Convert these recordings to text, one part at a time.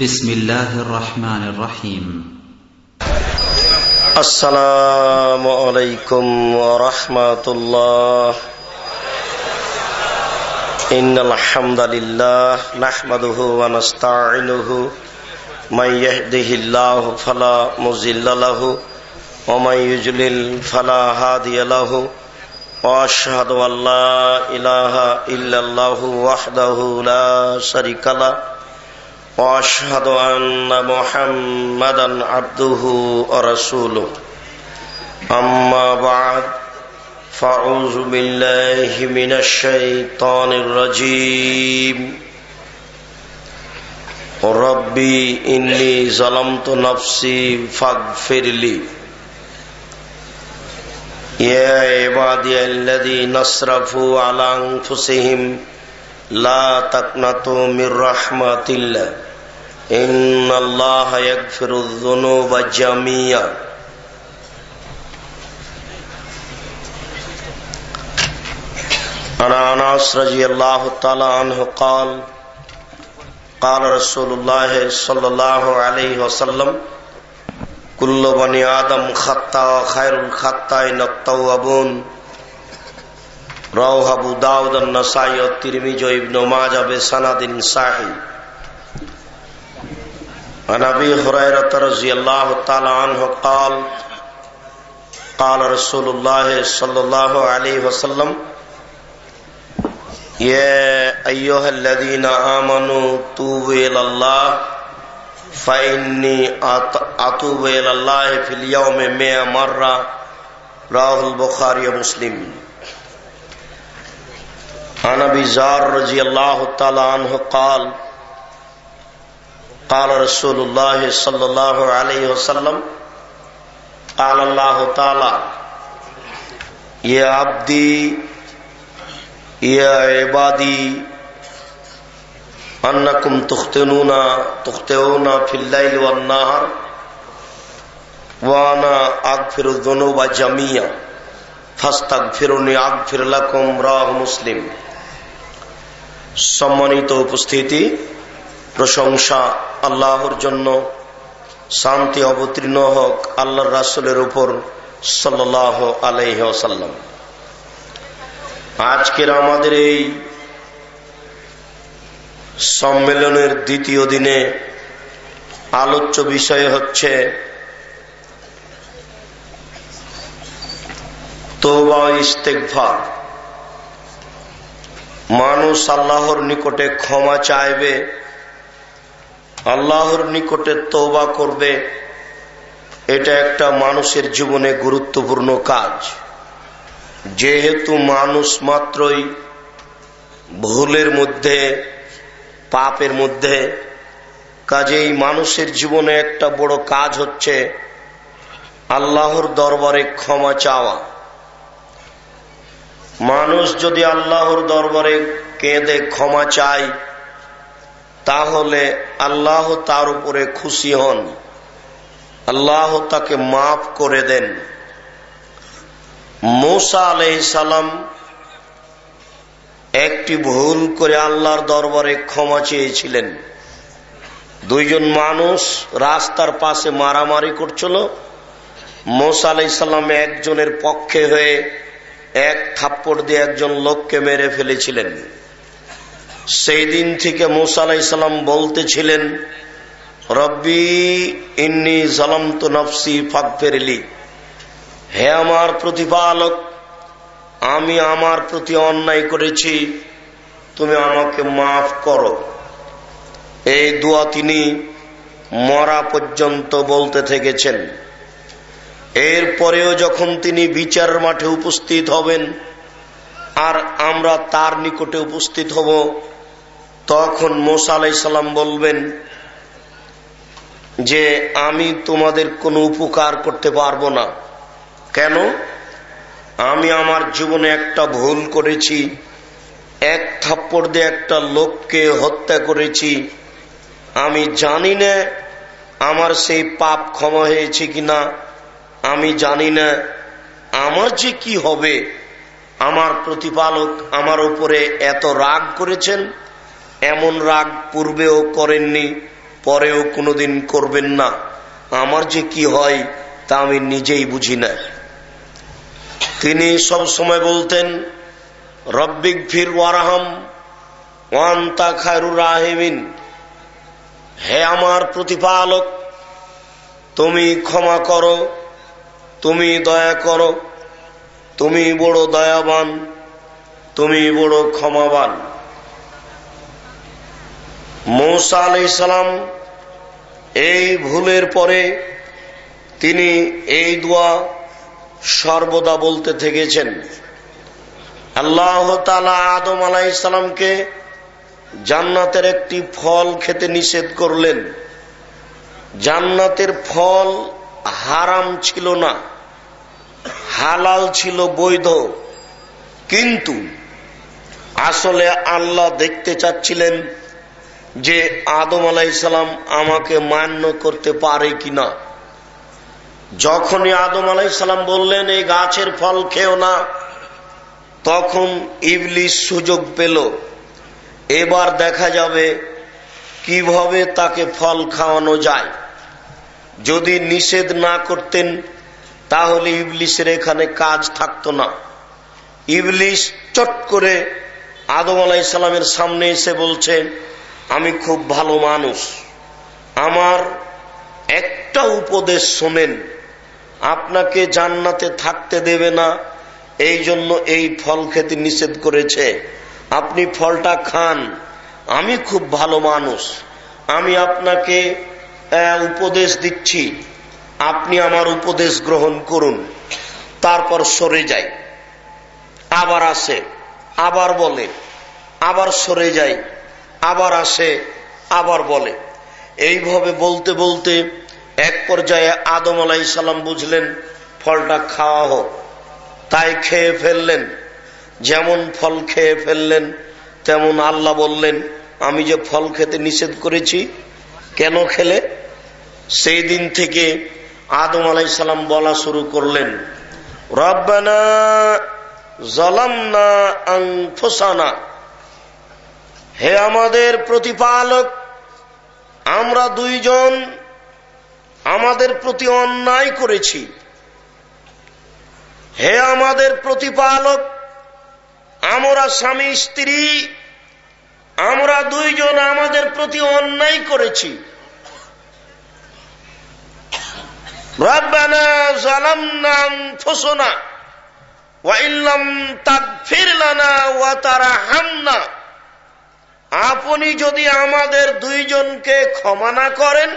بسم الله الرحمن الرحيم السلام عليكم ورحمة الله إن الحمد لله نحمده ونستعينه من يهده الله فلا مزل له ومن يجلل فلا هادي له وأشهد أن لا إله إلا الله وحده لا شريك له واشهد ان محمدا عبده ورسوله اما بعد فاعوذ بالله من الشيطان الرجيم ربي اني ظلمت نفسي فاغفر لي يا عبادي الذين اسرفوا على انفسهم لا تقنطوا من رحمة الله ان الله يغفر الذنوب جميعا. انا ناس رضی اللہ تعالی عنہ قال قال رسول الله صلى الله عليه وسلم، كل بني آدم خطا خير الخطائن التوابون. روح ابو داود النسائی و ترمیج و ابن ماجہ بسند صحیح عن ابي هريره رضي الله تعالى عنه قال قال رسول الله صلى الله عليه وسلم يا ايها الذين امنوا توبوا الى الله فاني اتوب الى الله في اليوم 100 مره رواه البخاري ومسلم عن ابي زار رضي الله تعالى عنه قال قال رسول الله صلى الله عليه وسلم قال الله تعالى يا عبدي يا عبادي أنكم تختنون تختئون في الليل والنهار وأنا أغفر الذنوب جميعا فاستغفرني أغفر لكم رواه مسلم সম্মানিত উপস্থিতি প্রশংসা আল্লাহর জন্য শান্তি অবতীর্ণ হোক আল্লাহর রাসুলের উপর সাল্লাহ আলহ্লাম আজকের আমাদের এই সম্মেলনের দ্বিতীয় দিনে আলোচ্য বিষয় হচ্ছে তোবা ইস্তেকভার মানুষ আল্লাহর নিকটে ক্ষমা চাইবে আল্লাহর নিকটে তৌবা করবে, এটা একটা মানুষের জীবনে গুরুত্বপূর্ণ কাজ। যেহেতু মানুষ মাত্রই ভুলের মধ্যে, পাপের মধ্যে, কাজেই মানুষের জীবনে একটা বড় কাজ হচ্ছে আল্লাহর দরবারে ক্ষমা চাওয়া। মানুষ যদি আল্লাহর দরবারে কেঁদে ক্ষমা চায় তাহলে আল্লাহ তার উপরে খুশি হন। আল্লাহ তাকে মাফ করে দেন। মৌসা সালাম একটি ভুল করে আল্লাহর দরবারে ক্ষমা চেয়েছিলেন। দুইজন মানুষ রাস্তার পাশে মারামারি করছিল। মোসা আলাইসাল্লাম একজনের পক্ষে হয়ে এক থাপ্পড় দিয়ে একজন লোককে মেরে ফেলেছিলেন। সেই দিন থেকে মুসা আলাইসাল্লাম বলতেছিলেন, রব্বি ইন্নি জলমত নফসি ফাকফেরলি হে আমার প্রতিপালক, আমি আমার প্রতি অন্যায় করেছি, তুমি আমাকে মাফ করো। এই দোয়া তিনি মরা পর্যন্ত বলতে থেকেছেন। এরপরেও যখন তিনি বিচার মাঠে উপস্থিত হবেন আর আমরা তার নিকটে উপস্থিত হব। তখন মোসা আলাইসাল্লাম বলবেন যে, আমি তোমাদের কোনো উপকার করতে পারব না। কেন? আমি আমার জীবনে একটা ভুল করেছি। এক থাপ্পড় দিয়ে একটা লোককে হত্যা করেছি। আমি জানি না আমার সেই পাপ ক্ষমা হয়েছে কিনা। আমি জানি না আমার যে কি হবে। আমার প্রতিপালক আমার উপরে এত রাগ করেছেন, এমন রাগ পূর্বেও করেননি, পরেও কোনোদিন করবেন না। আমার যে কি হয়, তা আমি নিজেই বুঝি না। তিনি সব সময় বলতেন, রব্বিক ফির ওয়ারাহাম ওয়ান্তা খায়রুর রাহেমিন। হে আমার প্রতিপালক, তুমি ক্ষমা করো, তুমি দয়া করো। তুমি বড় দয়াবান, তুমি বড় ক্ষমাবান। মৌসা আলাই সালাম এই ভুলের পরে তিনি এই দোয়া সর্বদা বলতে থেকেছেন। আল্লাহ তালা আদম আলাই সালামকে জান্নাতের একটি ফল খেতে নিষেধ করলেন। জান্নাতের ফল হারাম ছিল না। হালাল ছিল বৈধ। কিন্তু আসলে আল্লাহ দেখতে চাচ্ছিলেন যে আদম আলাইসালাম আমাকে মান্য করতে পারে কিনা। যখনই আদম আলাইসালাম বললেন, এই গাছের ফল খেও না, তখন ইবলিশ সুযোগ পেল। এবার দেখা যাবে কীভাবে তাকে ফল খাওয়ানো যায়। যদি নিষেধ না করতেন তাহলে ইবলিশের এখানে কাজ থাকতো না। ইবলিশ চট করে আদম আলাই সালামের সামনে এসে বলছে, আমি খুব ভালো মানুষ। আমার একটা উপদেশ শোনেন, আপনাকে জান্নাতে থাকতে দেবে না, এই জন্য এই ফল খেতে নিষেধ করেছে। আপনি ফলটা খান, আমি খুব ভালো মানুষ। আমি আপনাকে উপদেশ দিচ্ছি। আপনি আমার উপদেশ গ্রহণ করুন, তারপর সরে যাই। আবার আসে, আবার বলে, আবার সরে যাই, আবার আসে, আবার বলে। এইভাবে বলতে বলতে এক পর্যায়ে আদম আলাই সালাম বুঝলেন, ফলটা খাওয়া হোক। তাই খেয়ে ফেললেন, যেমন ফল খেয়ে ফেললেন, তেমন আল্লাহ বললেন, আমি যে ফল খেতে নিষেধ করেছি, কেন খেলে? সেই দিন থেকে আদম আলাই সালাম বলা শুরু করলেন, রব্বানা জলামনা আংফোসানা হে আমাদের প্রতিপালক, আমরা দুইজন আমাদের প্রতি অন্যায় করেছি। হে আমাদের প্রতিপালক, আমরা স্বামী, স্ত্রী, আমরা দুইজন আমাদের প্রতি অন্যায় করেছি। আপনি যদি আমাদের দুইজনকে ক্ষমা না করেন,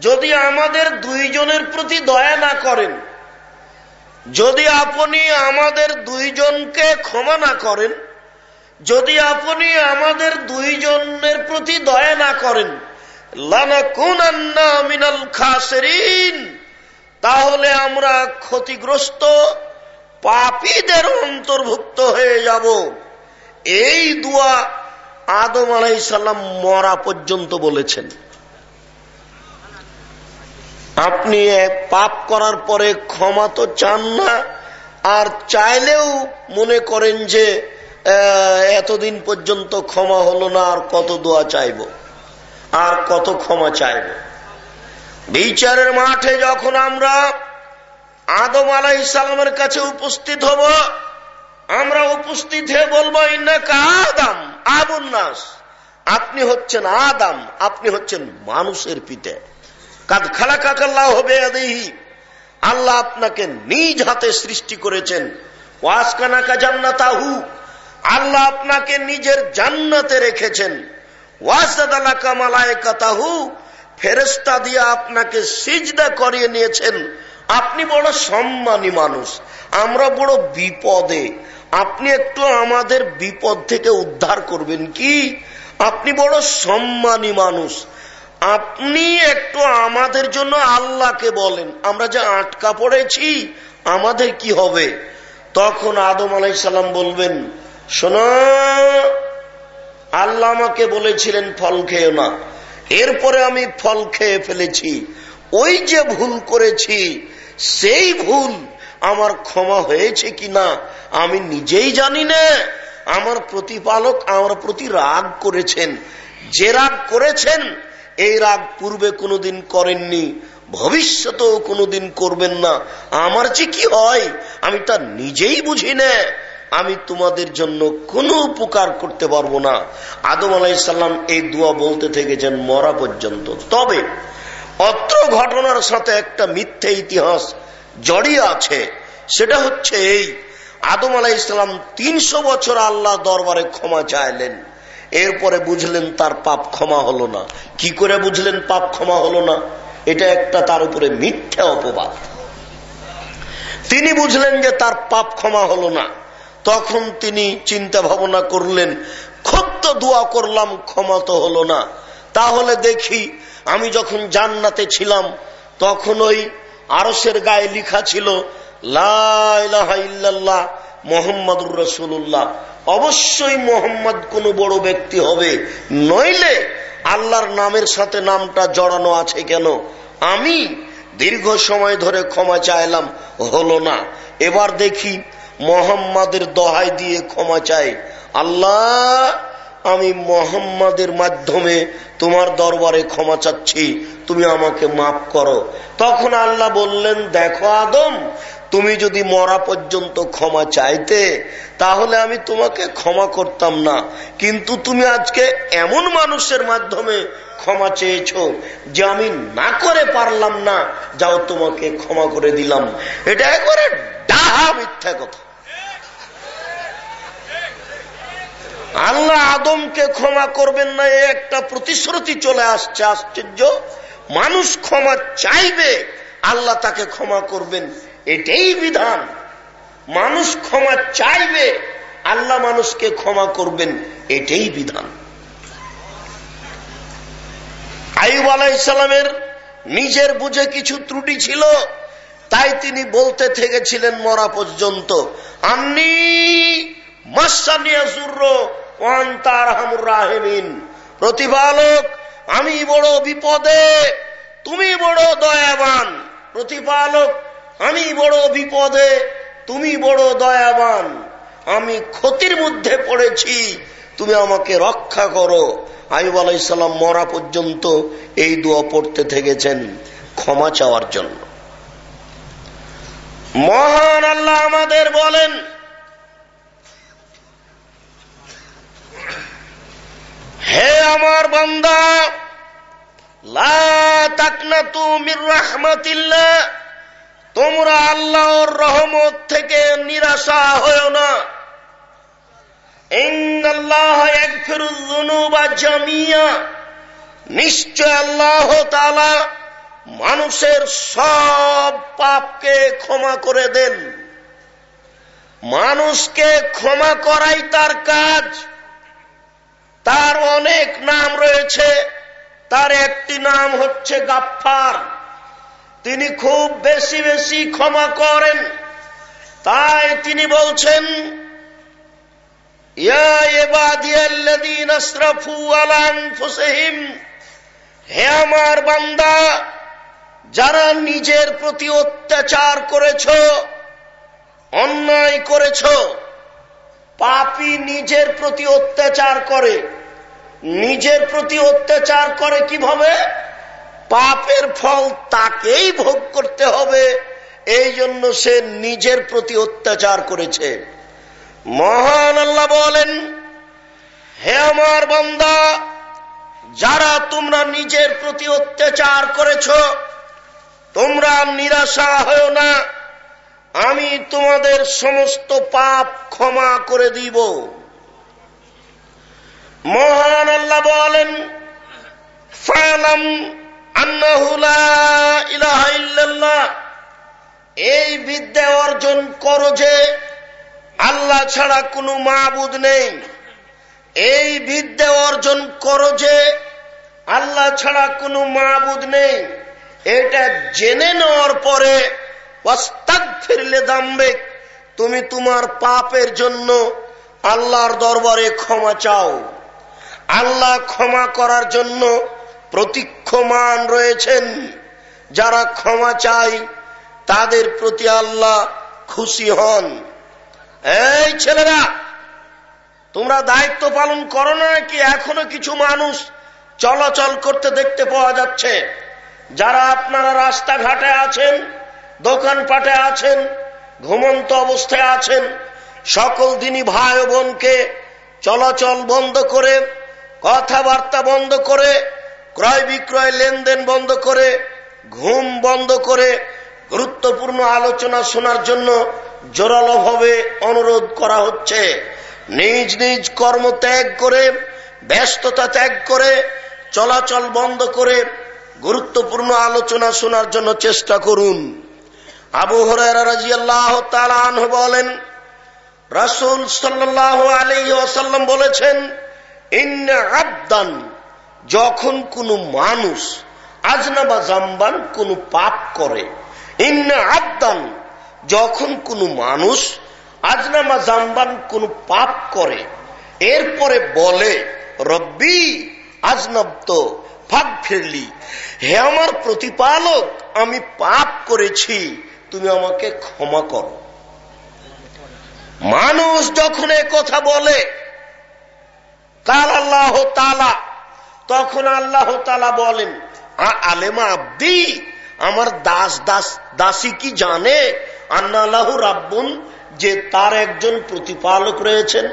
যদি আমাদের দুইজনের প্রতি দয়া না করেন, যদি আপনি আমাদের দুইজনকে ক্ষমা না করেন, যদি আপনি আমাদের দুইজনের প্রতি দয়া না করেন তাহলে আমরা ক্ষতিগ্রস্ত পাপীদের অন্তর্ভুক্ত হয়ে যাব। এই দোয়া আদম আলাইসাল্লাম মরা পর্যন্ত বলেছেন। আপনি পাপ করার পরে ক্ষমা তো চান না, আর চাইলেও মনে করেন যে এতদিন পর্যন্ত ক্ষমা হলো না, আর কত দোয়া চাইব? আর কত ক্ষমা চাইব? বিচারের মাঠে যখন আমরা আদম আলাই সালামের কাছে উপস্থিত হব, আমরা উপস্থিত হয়ে বলব আদাম আবুল নাস। আপনি হচ্ছেন আদাম, আপনি হচ্ছেন মানুষের পিতে। কাদ খালা কাকাল্লাহ হবে আল্লাহ আপনাকে নিজ হাতে সৃষ্টি করেছেন। ওয়াসকানাকা জান্নাতাহু। আল্লাহ আপনাকে নিজের জান্নাতে রেখেছেন। ওয়াসাদালাকা মালায়কাতাহু ফেরেস্তা দিয়ে আপনাকে সিজদা করিয়ে নিয়েছেন। আপনি বড় সম্মানী মানুষ, আমরা বড় বিপদে। আপনি একটু আমাদের বিপদ থেকে উদ্ধার করবেন কি? আপনি বড় সম্মানী মানুষ। আপনি একটু আমাদের জন্য আল্লাহকে বলেন। আমরা যে আটকা পড়েছি, আমাদের কি হবে? তখন আদম আলাই সাল্লাম বলবেন, শোন আল্লাহ আমাকে বলেছিলেন, ফল খেয়ে না। এরপরে আমি ফল খেয়ে ফেলেছি। ওই যে ভুল করেছি, সেই ভুল আমার ক্ষমা হয়েছে কি না আমি নিজেই জানি না। আমার প্রতিপালক আমার প্রতি রাগ করেছেন। যে রাগ করেছেন, এই রাগ পূর্বে কোনোদিন করেননি, ভবিষ্যতেও কোনোদিন করবেন না। আমার যে কি হয়, আমি তা নিজেই বুঝি না। আমি তোমাদের জন্য কোনো উপকার করতে পারব না। আদম আলাইসাল্লাম এই দোয়া বলতে থেকেছেন, মরা পর্যন্ত। তবে অত্র ঘটনার সাথে একটা মিথ্যে ইতিহাস জড়িয়ে আছে। সেটা হচ্ছে এই, আদম আলাহ ইসলাম তিনশো বছর আল্লাহ দরবারে ক্ষমা চাইলেন। এরপরে বুঝলেন তার পাপ ক্ষমা হলো না। কি করে বুঝলেন পাপ ক্ষমা হলো না? এটা একটা তার উপরে মিথ্যা অপবাদ। তিনি বুঝলেন যে তার পাপ ক্ষমা হলো না। তখন তিনি চিন্তা ভাবনা করলেন, খুব তো দোয়া করলাম, ক্ষমা তো হলো না। তাহলে দেখি, আমি যখন জান্নাতে ছিলাম, তখন ওই আরসের গায়ে লিখা ছিল লাহ মোহাম্মদুর রসুল্লাহ অবশ্যই মোহাম্মদ কোন বড় ব্যক্তি হবে। নইলে আল্লাহর নামের সাথে নামটা জড়ানো আছে কেন? আমি দীর্ঘ সময় ধরে ক্ষমা চাইলাম, হলো না। এবার দেখি মোহাম্মদের দহাই দিয়ে ক্ষমা চাই। আল্লাহ, আমি মোহাম্মদের মাধ্যমে তোমার দরবারে ক্ষমা চাচ্ছি। তুমি আমাকে মাফ করো। তখন আল্লাহ বললেন, দেখো আদম তুমি যদি মরা পর্যন্ত ক্ষমা চাইতে, তাহলে আমি তোমাকে ক্ষমা করতাম না। কিন্তু তুমি আজকে এমন মানুষের মাধ্যমে ক্ষমা চেয়েছ যে আমি না করে পারলাম না, যাও তোমাকে ক্ষমা করে দিলাম। এটা একবারে ডাহা মিথ্যা কথা। আল্লাহ আদমকে ক্ষমা করবেন না, এ একটা প্রতিশ্রুতি চলে আসছে, আশ্চর্য। মানুষ ক্ষমা চাইবে, আল্লাহ তাকে ক্ষমা করবেন। এটাই বিধান। মানুষ ক্ষমা চাইবে, আল্লাহ মানুষকে ক্ষমা করবেন, এটাই বিধান। আইব আলাইসালামের নিজের বুঝে কিছু ত্রুটি ছিল, তাই তিনি বলতে থেকেছিলেন মরা পর্যন্ত আমি প্রতিপালক, আমি বড় বিপদে, তুমি বড় দয়াবান। প্রতিপালক আমি বড় বিপদে, তুমি বড় দয়াবান। আমি ক্ষতির মধ্যে পড়েছি, তুমি আমাকে রক্ষা করো। আইব আলাইসাল্লাম মরা পর্যন্ত এই দোয়া পড়তে থেকেছেন, ক্ষমা চাওয়ার জন্য। মহান আল্লাহ আমাদের বলেন, হে আমার বান্দা রাহমাতিল্লাহ। তোমরা আল্লাহর রহমত থেকে নিরাশা হয় না। নিশ্চয় আল্লাহ তালা মানুষের সব পাপকে ক্ষমা করে দেন। মানুষকে ক্ষমা করাই তার কাজ। তার অনেক নাম রয়েছে। তার একটি নাম হচ্ছে গাফার তিনি খুব বেশি বেশি ক্ষমা করেন। তাই তিনি বলছেন হে আমার বান্দা, যারা নিজের প্রতি অত্যাচার করেছ, অন্যায় করেছ, পাপি নিজের প্রতি অত্যাচার করে, নিজের প্রতি অত্যাচার করে কীভাবে? পাপের ফল তাকেই ভোগ করতে হবে। এই জন্য সে নিজের প্রতি অত্যাচার করেছে। মহান আল্লাহ বলেন, হে আমার বন্দা, যারা তোমরা নিজের প্রতি অত্যাচার করেছ, তোমরা নিরাশা হয় না। আমি তোমাদের সমস্ত পাপ ক্ষমা করে দিব। মহান আল্লাহ বলেন এই বিদ্যা অর্জন করো যে আল্লাহ ছাড়া কোনো মাবুদ নেই। এই বিদ্যা অর্জন করো যে আল্লাহ ছাড়া কোনো মাবুদ নেই। এটা জেনে নেওয়ার পরে ফিরলে দামবে তুমি তোমার পাপের জন্য আল্লাহর দরবারে ক্ষমা চাও। আল্লাহ ক্ষমা করার জন্য প্রতীক্ষমান রয়েছেন। যারা ক্ষমা চাই তাদের প্রতি আল্লাহ খুশি হন। এই ছেলেরা, তোমরা দায়িত্ব পালন করো না কি এখনও কিছু মানুষ চলাচল করতে দেখতে পাওয়া যাচ্ছে? যারা আপনারা রাস্তাঘাটে আছেন, দোকানপাটে আছেন, ঘুমন্ত অবস্থায় আছেন, সকল দিনই ভাই বোনকে চলাচল বন্ধ করে, কথাবার্তা বন্ধ করে ক্রয় বিক্রয় লেনদেন বন্ধ করে, ঘুম বন্ধ করে, গুরুত্বপূর্ণ আলোচনা শোনার জন্য জোরালোভাবে অনুরোধ করা হচ্ছে। নিজ নিজ কর্ম ত্যাগ করে, ব্যস্ততা ত্যাগ করে, চলাচল বন্ধ করে গুরুত্বপূর্ণ আলোচনা শোনার জন্য চেষ্টা করুন। আবু হরাজিয়াল্লাহ বলেন, রাসুল সাল্লাহ আলী আসাল্লাম বলেছেন আবদান যখন কোন মানুষ আজনা বা জাম্বান কোন পাপ করে, ইন্না আবদান, যখন কোন মানুষ আজনামা জাম্বান কোন পাপ করে, এরপরে বলে, রব্বি আজনব্দ ফাঁক ফিরলি হে আমার প্রতিপালক, আমি পাপ করেছি, তুমি আমাকে ক্ষমা করো। মানুষ যখন কথা বলে, কাল আল্লাহ তালা তখন আল্লাহ তালা বলেন আলেমা আব্দি, আমার দাস দাস, দাসী কি জানে? রাব্বুন, যে তার একজন প্রতিপালক রয়েছেন।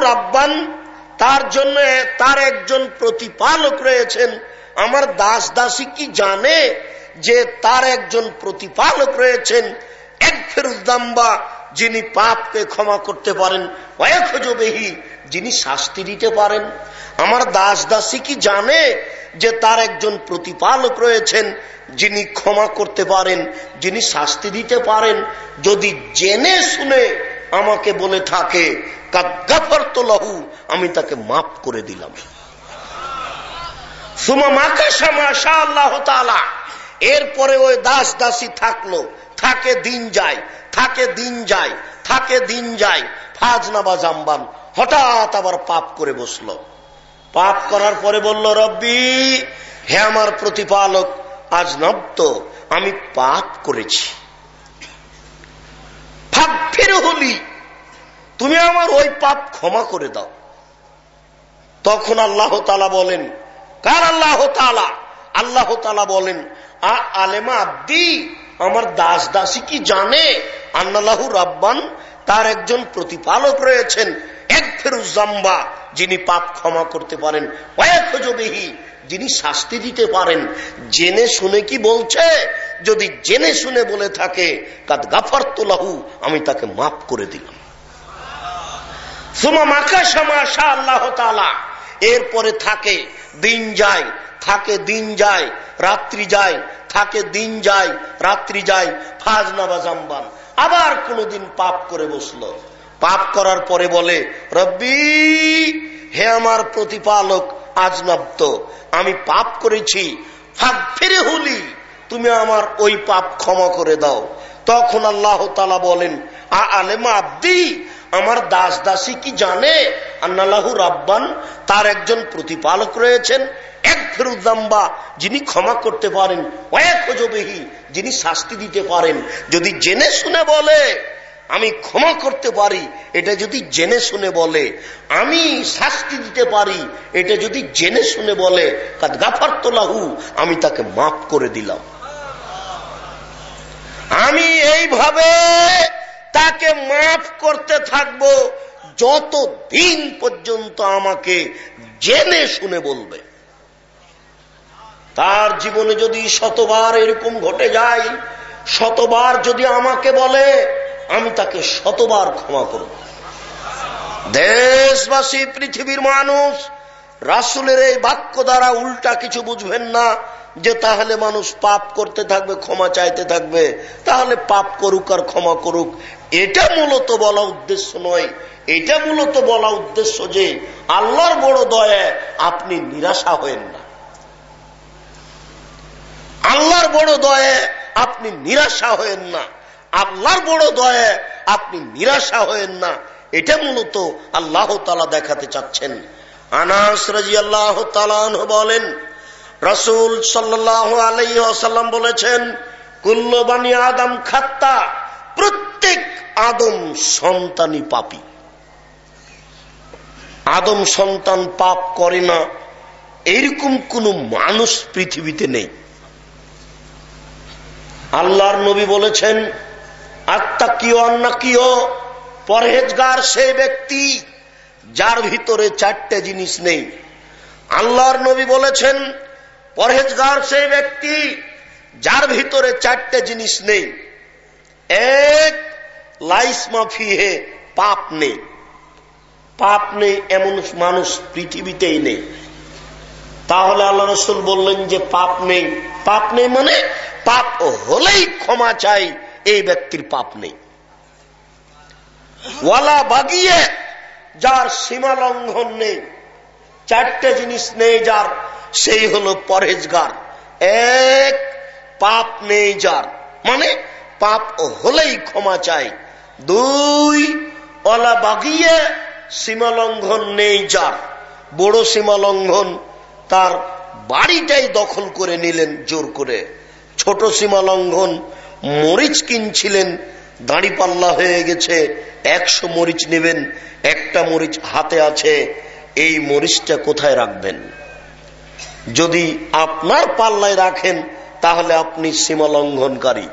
রাব্বান, তার জন্য তার একজন প্রতিপালক রয়েছেন। আমার দাস দাসী কি জানে? যে তার একজন প্রতিপালক রয়েছেন। এক ফেরুদ্দাম্বা যিনি পাপকে ক্ষমা করতে পারেন। ওয়াকজবেহি যিনি শাস্তি দিতে পারেন। আমার দাস দাসী কি জানে যে তার একজন প্রতিপালক রয়েছেন, যিনি ক্ষমা করতে পারেন, যিনি শাস্তি দিতে পারেন? যদি জেনে শুনে আমাকে বলে থাকে লহু আমি তাকে মাফ করে দিলাম। এরপরে ওই দাস দাসী থাকল। থাকে দিন যায়, থাকে দিন যায়, থাকে দিন যায়। ফাজনা বা জাম্বান হঠাৎ আবার পাপ করে বসল। পাপ করার পরে বলল, রব্বি, হে আমার প্রতিপালক, আজ নব্দ আমি পাপ করেছি। হলি তুমি আমার ওই পাপ ক্ষমা করে দাও। তখন আল্লাহ তালা বলেন, কার আল্লাহ তালা আল্লাহ তালা বলেন, আ আলেমা আব্দি, আমার দাস দাসী কি জানে? আন্নালাহু রাব্বান, তার একজন প্রতিপালক রয়েছেন এক ফেরুজাম্বা যিনি পাপ ক্ষমা করতে পারেন কয়েকজবেহি যিনি শাস্তি দিতে পারেন। জেনে শুনে কি বলছে? যদি জেনে শুনে বলে থাকে, কাদ গাফার তোলাহু আমি তাকে মাফ করে দিলাম। সুমা মাকা শাহ আল্লাহ এরপরে থাকে, দিন যায়, থাকে দিন যায়, রাত্রি যায়, থাকে দিন যায়, রাত্রি যায় ফাজ নাবাজাম্বান আবার কোনদিন পাপ করে বসল। পাপ করার পরে বলে, রব্বি, হে আমার প্রতিপালক, আজ নব্দ আমি পাপ করেছি। ফাঁক ফিরে হলি তুমি আমার ওই পাপ ক্ষমা করে দাও। তখন আল্লাহ তালা বলেন আব্দি, আমার দাস দাসী কি জানে? রাব্বান, তার একজন প্রতিপালক রয়েছেন। এক ফেরুদ্দাম্বা যিনি ক্ষমা করতে পারেন। যিনি শাস্তি দিতে পারেন। যদি জেনে শুনে বলে আমি ক্ষমা করতে পারি, এটা যদি জেনে শুনে বলে। আমি শাস্তি দিতে পারি, এটা যদি জেনে শুনে বলে তোলাহু আমি তাকে মাফ করে দিলাম। আমি এইভাবে তাকে মাফ করতে থাকব যত দিন পর্যন্ত আমাকে জেনে শুনে বলবে। তার জীবনে যদি শতবার এরকম ঘটে যায়, শতবার যদি আমাকে বলে আমি তাকে শতবার ক্ষমা করব। দেশবাসী, পৃথিবীর মানুষ, রাসুলের এই বাক্য দ্বারা উল্টা কিছু বুঝবেন না, যে তাহলে মানুষ পাপ করতে থাকবে, ক্ষমা চাইতে থাকবে। তাহলে পাপ করুক আর ক্ষমা করুক। এটা মূলত বলা উদ্দেশ্য নয়। এটা মূলত বলা উদ্দেশ্য যে আল্লাহর বড় দয়া আপনি নিরাশা হয়েন না। আল্লাহর বড় দয়া আপনি নিরাশা হয়েন না। আল্লাহর বড় দয়া, আপনি নিরাশা হয়েন না। এটা মূলত আল্লাহ তালা দেখাতে চাচ্ছেন। আনাস রাজি আল্লাহ বলেন, রসুল সাল্লাহ আলাইসাল্লাম বলেছেন কুল্লবানি আদম খাত্তা, প্রত্যেক আদম সন্তানি পাপি। আদম সন্তান পাপ করে না এইরকম কোন মানুষ পৃথিবীতে নেই। আল্লাহর নবী বলেছেন আত্মা কিয় অন্না কিয় পরহেজগার সে ব্যক্তি যার ভিতরে চারটে জিনিস নেই। আল্লাহর নবী বলেছেন, পরহেজগার সেই ব্যক্তি যার ভিতরে চারটে জিনিস নেই। এক, লাইস মাফি হে পাপ নেই। পাপ নেই এমন মানুষ পৃথিবীতেই নেই। তাহলে আল্লাহ রসুল বললেন যে পাপ নেই। পাপ নেই মানে পাপ হলেই ক্ষমা চাই। এই ব্যক্তির পাপ নেই। ওয়ালা বাগিয়ে যার সীমা লঙ্ঘন নেই, চারটে জিনিস নেই যার, সেই হলো পরহেজগার। এক, পাপ নেই যার মানে পাপ হলেই ক্ষমা চাই। দুই অলা বাগিয়ে সীমা লঙ্ঘন নেই যার, বড় সীমা লঙ্ঘন তার বাড়িটাই দখল করে নিলেন জোর করে। ছোট সীমা লঙ্ঘন মরিচ কিনছিলেন, দাঁড়ি পাল্লা হয়ে গেছে, একশো মরিচ নেবেন, একটা মরিচ হাতে আছে, এই মরিচটা কোথায় রাখবেন? যদি আপনার পাল্লায় রাখেন, তাহলে আপনি সীমা লঙ্ঘনকারী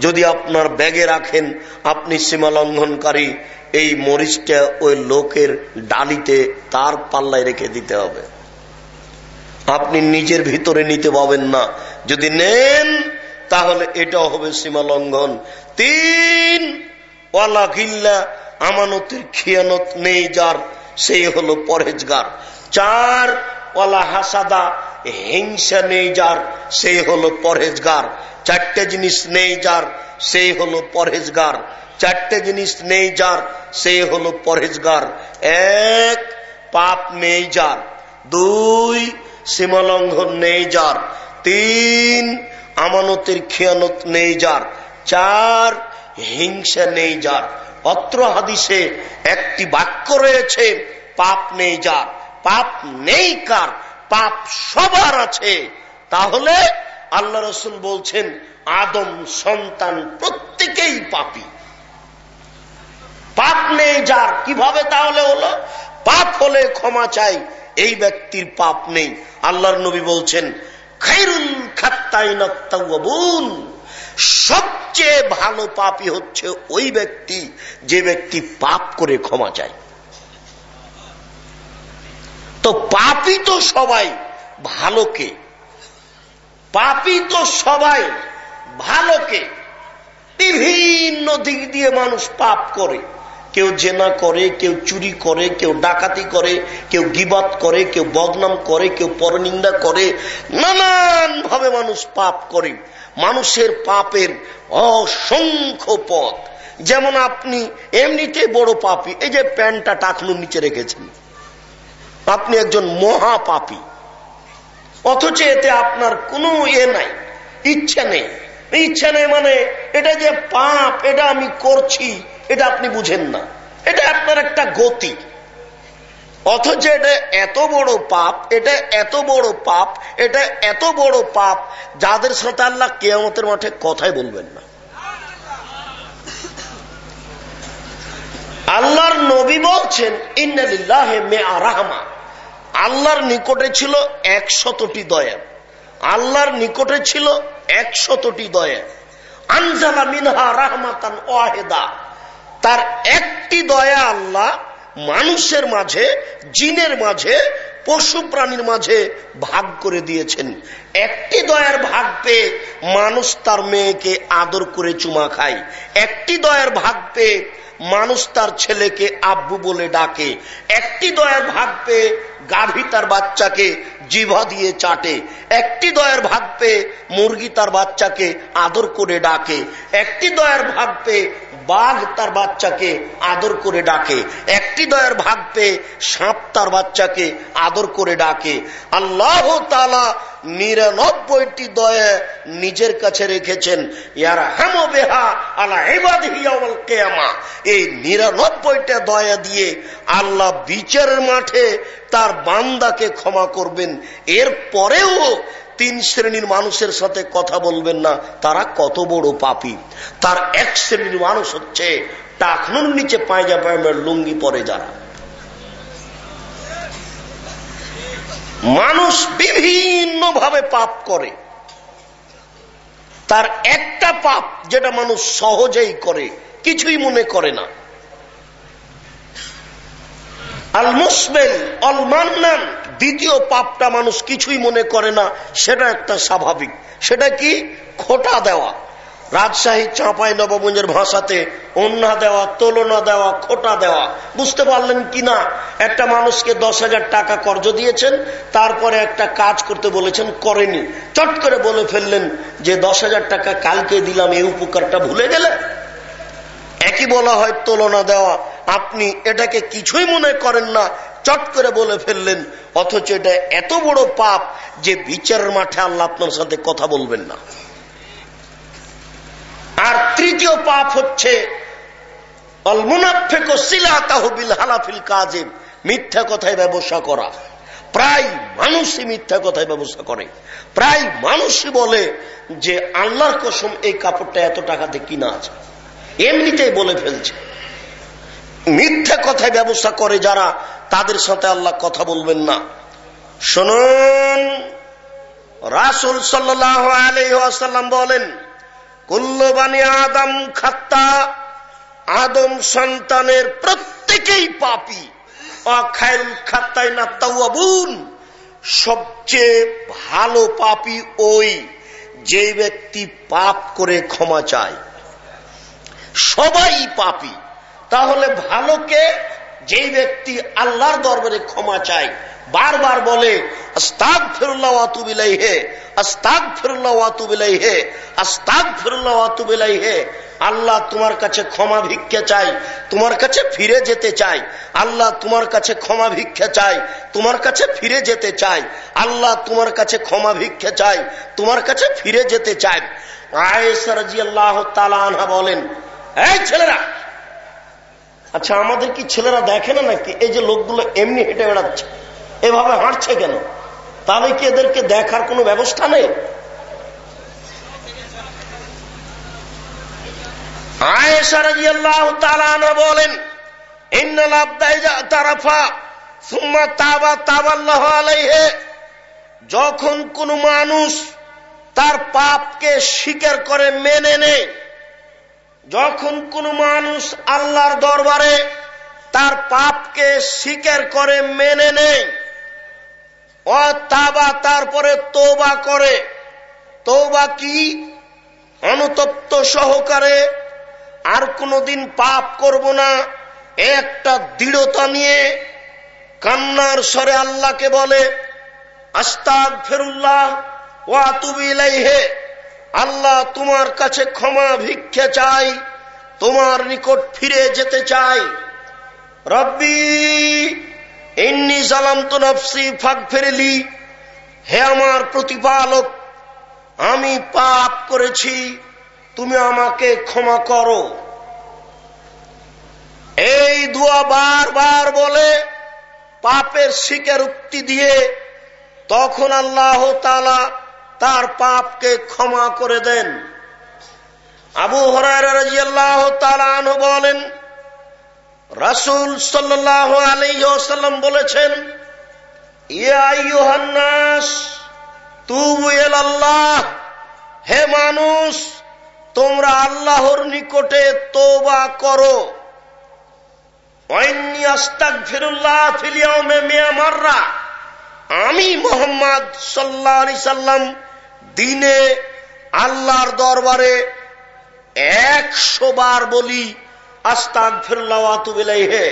যদি আপনার ব্যাগে রাখেন, আপনি সীমা লঙ্ঘনকারী এই মরিচটা ওই লোকের ডালিতে তার পাল্লায় রেখে দিতে হবে। আপনি নিজের ভিতরে নিতে পাবেন না। যদি নেন তাহলে এটাও হবে সীমা লঙ্ঘন। তিন, ওয়ালা গিল্লা, আমানতের খিয়ানত নেই যার, সেই হলো পরহেজগার। চার, ওয়ালা হাসাদা, হিংসা নেই যার, সেই হলো পরহেজগার। চারটে জিনিস নেই যার, সেই হলো পরহেজগার। চারটে জিনিস নেই যার, সেই হলো পরহেজগার। এক, পাপ নেই যার। দুই সীমালঙ্ঘন নেই যার। তিন আমানতের খেয়ানত নেই যার, চার হিংসা নেই যার। অত্র হাদিসে একটি বাক্য রয়েছে, পাপ নেই যার। পাপ নেই কার, পাপ সবার আছে। তাহলে আল্লাহ রসুল বলছেন, আদম সন্তান প্রত্যেকেই পাপি। পাপ নেই যার, কীভাবে তাহলে হলো? পাপ হলে ক্ষমা চাই, এই ব্যক্তির পাপ নেই। আল্লাহর নবী বলছেন খাইরুল খাত্তাইন সবচেয়ে ভালো পাপই হচ্ছে ওই ব্যক্তি, যে ব্যক্তি পাপ করে ক্ষমা চায়। তো পাপি তো সবাই ভালোকে পাপি তো সবাই ভালোকে বিভিন্ন দিক দিয়ে মানুষ পাপ করে। কেউ জেনা করে, কেউ চুরি করে, কেউ ডাকাতি করে, কেউ গিবাত করে, কেউ বদনাম করে, কেউ পরনিন্দা করে নানান ভাবে মানুষ পাপ করে। মানুষের পাপের অসংখ্য পথ। যেমন আপনি এমনিতে বড় পাপি, এই যে প্যান্টটা টাকনুর নিচে রেখেছেন। আপনি একজন মহা পাপি। অথচ এতে আপনার কোনো এ নাই, ইচ্ছা নেই। ইচ্ছা নেই মানে এটা যে পাপ, এটা আমি করছি এটা আপনি বুঝেন না। এটা আপনার একটা গতি। অথচ এটা এত বড় পাপ, এটা এত বড় পাপ, এটা এত বড় পাপ, যাদের সাথে আল্লাহ কেয়ামতের মাঠে কথাই বলবেন না। আল্লাহর নবী বলছেন ইন্নালিল্লাহ মে আরাহমা আল্লাহর নিকটে ছিল একশতটি দয়া। আল্লাহর নিকটে ছিল একশতটি দয়া। আনজালা মিনহা রাহমাতান ওয়াহেদা। তার একটি দয়া আল্লাহ মানুষের মাঝে, জিনের মাঝে, পশু প্রাণীর মাঝে ভাগ করে দিয়েছেন। একটি দয়ার ভাগ পেয়ে মানুষ তার মেয়েকে আদর করে চুমা খায়। একটি দয়ার ভাগ পেয়ে মানুষ তার ছেলেকে আব্বু বলে ডাকে। একটি দয়ার ভাগ পেয়ে গাভী তার বাচ্চাকে জিভা দিয়ে চাটে। একটি দয়ার ভাগ পেয়ে মুরগি তার বাচ্চাকে আদর করে ডাকে। একটি দয়ার ভাগ পেয়ে বাঘ তার বাচ্চাকে আদর করে ডাকে। একটি দয়ার ভাগ পেয়ে সাপ তার বাচ্চাকে আদর করে ডাকে। আল্লাহ তালা নিরানব্বইটি দয়া নিজের কাছে রেখেছেন। ইয়ার বেহা আল্লাহ কেয়ামা। এই নিরানব্বইটা দয়া দিয়ে আল্লাহ বিচারের মাঠে তার বান্দাকে ক্ষমা করবেন। এর পরেও তিন শ্রেণির মানুষের সাথে কথা বলবেন না। তারা কত বড় পাপি। তার এক শ্রেণির মানুষ হচ্ছে টাকনুর নিচে পায়জা পায়মের লুঙ্গি পরে যারা। মানুষ বিভিন্ন ভাবে পাপ করে। তার একটা পাপ যেটা মানুষ সহজেই করে, কিছুই মনে করে না। আল মুসবেল অল মান্নান, দ্বিতীয় পাপটা মানুষ কিছুই মনে করে না, সেটা একটা স্বাভাবিক। সেটা কি? খোটা দেওয়া। রাজশাহী চাঁপাই নবমঞ্জের ভাষাতে অন্যা দেওয়া, তুলনা দেওয়া, খোটা দেওয়া। বুঝতে পারলেন কি না? একটা মানুষকে দশ হাজার টাকা কর্জ দিয়েছেন, তারপরে একটা কাজ করতে বলেছেন, করেনি। চট করে বলে ফেললেন যে দশ হাজার টাকা কালকে দিলাম, এই উপকারটা ভুলে গেলে। একই বলা হয় তুলনা দেওয়া। আপনি এটাকে কিছুই মনে করেন না, চট করে বলে ফেললেন, অথচ এটা এত বড় পাপ যে বিচারের মাঠে আল্লাহ আপনার সাথে কথা বলবেন না। আর তৃতীয় পাপ হচ্ছে মিথ্যা কথায় ব্যবসা করা। প্রায় মানুষই মিথ্যা কথায় ব্যবসা করে। প্রায় মানুষই বলে যে, আল্লাহর কসম এই কাপড়টা এত টাকাতে কিনা আছে। এমনিতেই বলে ফেলছে। মিথ্যা কথায় ব্যবসা করে যারা, তাদের সাথে আল্লাহ কথা বলবেন না। শুনুন, রাসুল সাল্লাহ আলহাম বলেন কুল্লবানী আদম খাত্তা, আদম সন্তানের প্রত্যেকেই পাপি। অখায়ুল খাত্তাই না তাওয়াবুন, সবচেয়ে ভালো পাপি ওই যে ব্যক্তি পাপ করে ক্ষমা চায়। সবাই পাপি। তাহলে ভালোকে যে ব্যক্তি আল্লাহর দরবারে ক্ষমা চায়, বারবার বলে আস্তাক ফিরুল্লাহ হে আস্তাক ফিরুল্লাহ হে আস্তাক ফিরুল্লাহ হে আল্লাহ তোমার কাছে ক্ষমা ভিক্ষা চাই তোমার কাছে ফিরে যেতে চাই আল্লাহ তোমার কাছে ক্ষমা ভিক্ষা চাই তোমার কাছে ফিরে যেতে চাই আল্লাহ তোমার কাছে ক্ষমা ভিক্ষা চাই তোমার কাছে ফিরে যেতে চাই আয়েসারাজি আল্লাহ তালা বলেন, এই ছেলেরা আচ্ছা আমাদের কি ছেলেরা দেখে না নাকি? এই যে লোকগুলো এমনি হেঁটে বেড়াচ্ছে। এভাবে হাঁটছে কেন? তাহলে কি এদেরকে দেখার কোনো ব্যবস্থা নেই? যখন কোন মানুষ তার পাপকে স্বীকার করে, মেনে নেয় যখন কোন মানুষ আল্লাহর দরবারে তার পাপকে স্বীকার করে, মেনে নেয় ও তারপরে তোবা করে তোবা কি? অনুতপ্ত সহকারে, আর কোনদিন পাপ করব না, একটা দৃঢ়তা নিয়ে কান্নার স্বরে আল্লাহকে বলে আস্তাক ফেরুল্লাহ ওয়া তুবি হে আল্লাহ তোমার কাছে ক্ষমা ভিক্ষে চাই, তোমার নিকট ফিরে যেতে চাই। রব্বি এমনি জালাম তো নফসি ফাঁক ফেরেলি হে আমার প্রতিপালক, আমি পাপ করেছি, তুমি আমাকে ক্ষমা করো। এই দুয়া বারবার বলে পাপের শিকার উক্তি দিয়ে তখন আল্লাহ তালা তার পাপকে ক্ষমা করে দেন। আবু হরাইরাহ তালান বলেন, রাসুল সাল্লাহ আলাইসাল্লাম বলেছেন ইয়াস আল্লাহ হে মানুষ, তোমরা আল্লাহর নিকটে তোবা করো। আমি মোহাম্মদ সাল্লাহ সাল্লাম দিনে আল্লাহর দরবারে একশো বার বলি আস্তাক ফিরলাওয়াতু বিলাই হে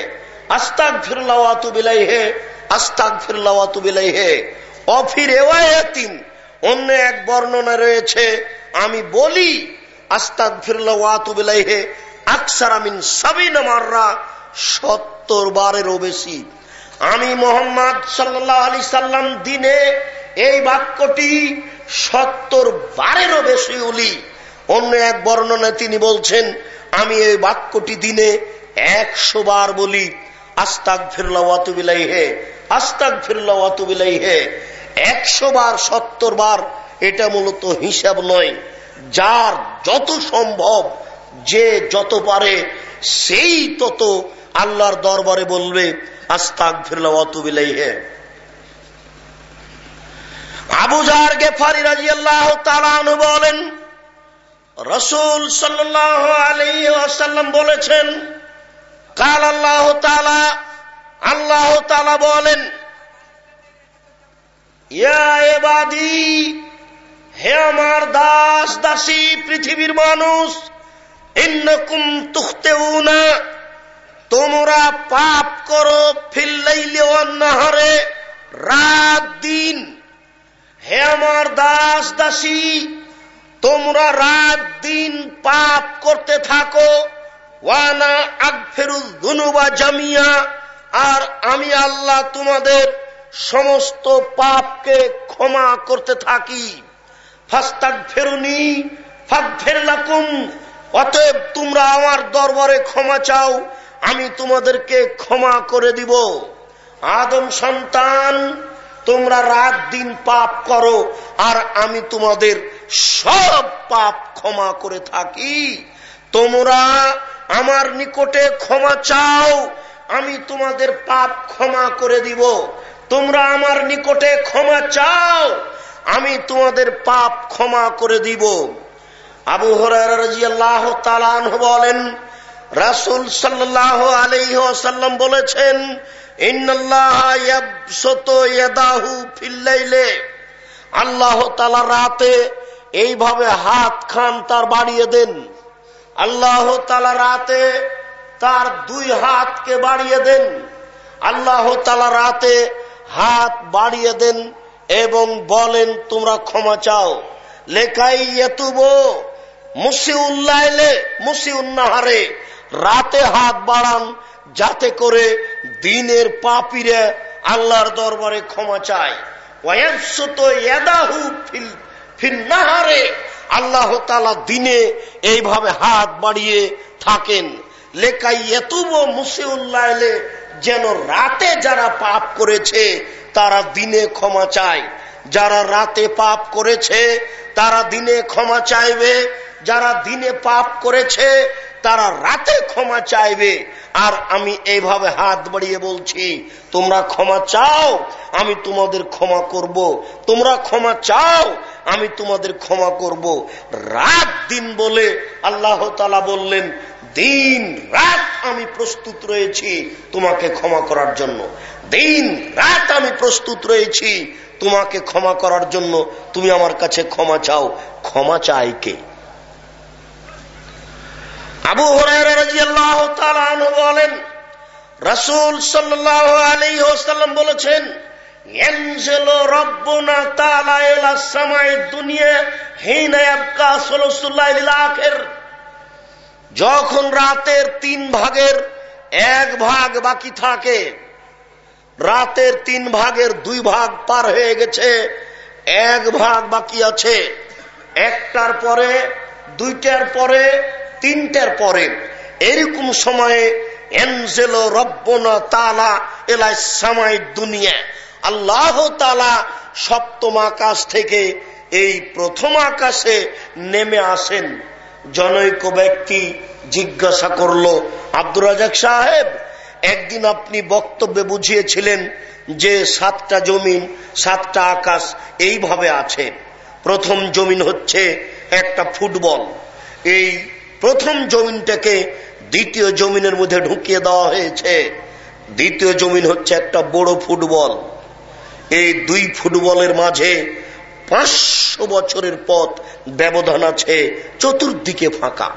আস্তাক ফিরলাওয়াতু বিলাই হে আস্তাক ফিরলাওয়াতু বিলাই হে অফির এওয়ায়াতিন অন্য এক বর্ণনা রয়েছে, আমি বলি আস্তাক ফিরলাওয়াতু বিলাই হে আকসার আমিন সাবিন মাররা, সত্তর বারেরও বেশি। আমি মোহাম্মদ সাল্লাহ আলি সাল্লাম দিনে এই বাক্যটি সত্তর বারেরও বেশি উলি অন্য এক বর্ণনায় তিনি বলছেন, আমি এই বাক্যটি দিনে একশো বার বলি আস্তাক ফিরলা হে আস্তাক ফিরলা হে একশো বার, সত্তর বার এটা মূলত হিসাব নয়। যার যত সম্ভব, যে যত পারে, সেই তত আল্লাহর দরবারে বলবে আস্তাক ফিরলা ওয়াতুবিলাই হে আবুজার গেফারি রাজি আল্লাহ তালানু বলেন, রসুল সাল্লাহ আলী বলেছেন কাল আল্লাহ তালা আল্লাহ তালা বলেন হে আমার দাস দাসী পৃথিবীর মানুষ, ইন্নকুম তুখতেও না তোমরা পাপ করো, ফিল্লাইলে অন্যহারে রাত দিন হে আমার দাস দাসী, তোমরা রাত দিন পাপ করতে থাকো। ওয়ানা আগফেরুল দুনুবা জামিয়া, আর আমি আল্লাহ তোমাদের সমস্ত পাপকে ক্ষমা করতে থাকি। ফাস্তাক ফেরুনি ফাঁক ফেরলাকুম অতএব তোমরা আমার দরবারে ক্ষমা চাও, আমি তোমাদেরকে ক্ষমা করে দিব। আদম সন্তান তোমরা রাত দিন পাপ করো, আর আমি তোমাদের সব পাপ ক্ষমা করে থাকি। তোমরা আমার নিকটে ক্ষমা চাও, আমি তোমাদের পাপ ক্ষমা করে দিব। তোমরা আমার নিকটে ক্ষমা চাও, আমি তোমাদের পাপ ক্ষমা করে দিব। আবু হরাহ বলেন, রাসুল সাল্লাহ আলহ্লাম বলেছেন আল্লাহ তালা রাতে এইভাবে হাত খান তার বাড়িয়ে দেন। আল্লাহ তালা রাতে তার দুই হাতকে বাড়িয়ে দেন। আল্লাহ তালা রাতে হাত বাড়িয়ে দেন এবং বলেন, তোমরা ক্ষমা চাও। লেখাই মুসিউল্লাহলে মুসিউন্নাহারে রাতে হাত বাড়ান যাতে করে দিনের পাপিরে আল্লাহর দরবারে ক্ষমা চায়। আল্লাহ তালা দিনে এইভাবে হাত বাড়িয়ে থাকেন। লেখাই এতুব মুসিউল্লাহ যেন রাতে যারা পাপ করেছে, তারা দিনে ক্ষমা চায়। যারা রাতে পাপ করেছে, তারা দিনে ক্ষমা চাইবে। যারা দিনে পাপ করেছে, তারা রাতে ক্ষমা চাইবে। আর আমি এইভাবে হাত বাড়িয়ে বলছি, তোমরা ক্ষমা চাও, আমি তোমাদের ক্ষমা করব। তোমরা ক্ষমা চাও, আমি তোমাদের ক্ষমা করব। রাত দিন বলে আল্লাহ তালা বললেন, দিন রাত আমি প্রস্তুত রয়েছি তোমাকে ক্ষমা করার জন্য দিন রাত আমি প্রস্তুত রয়েছি তোমাকে ক্ষমা করার জন্য তুমি আমার কাছে ক্ষমা চাও ক্ষমা চাই কে আবু বলেন, রসুল সাল্লাহ আলী ওসাল্লাম বলেছেন যখন রাতের তিন ভাগের এক ভাগ বাকি থাকে, রাতের তিন ভাগের দুই ভাগ পার হয়ে গেছে, এক ভাগ বাকি আছে। একটার পরে, দুইটার পরে তিনটার পরে এরকম সময়ে এনজেলো রব্বনা তালা এলাই সামাই দুনিয়া। আল্লাহ তালা সপ্তম আকাশ থেকে এই প্রথম আকাশে নেমে আসেন। জনৈক ব্যক্তি জিজ্ঞাসা করল, আব্দুর রাজাক সাহেব, একদিন আপনি বক্তব্যে বুঝিয়েছিলেন যে সাতটা জমিন, সাতটা আকাশ এইভাবে আছে। প্রথম জমিন হচ্ছে একটা ফুটবল। এই প্রথম জমিনটাকে দ্বিতীয় জমিনের মধ্যে ঢুকিয়ে দেওয়া হয়েছে। দ্বিতীয় জমিন হচ্ছে একটা বড় ফুটবল। এই দুই ফুটবলের মাঝে পাঁচশো বছরের পথ ব্যবধান আছে, চতুর্দিকে ফাঁকা।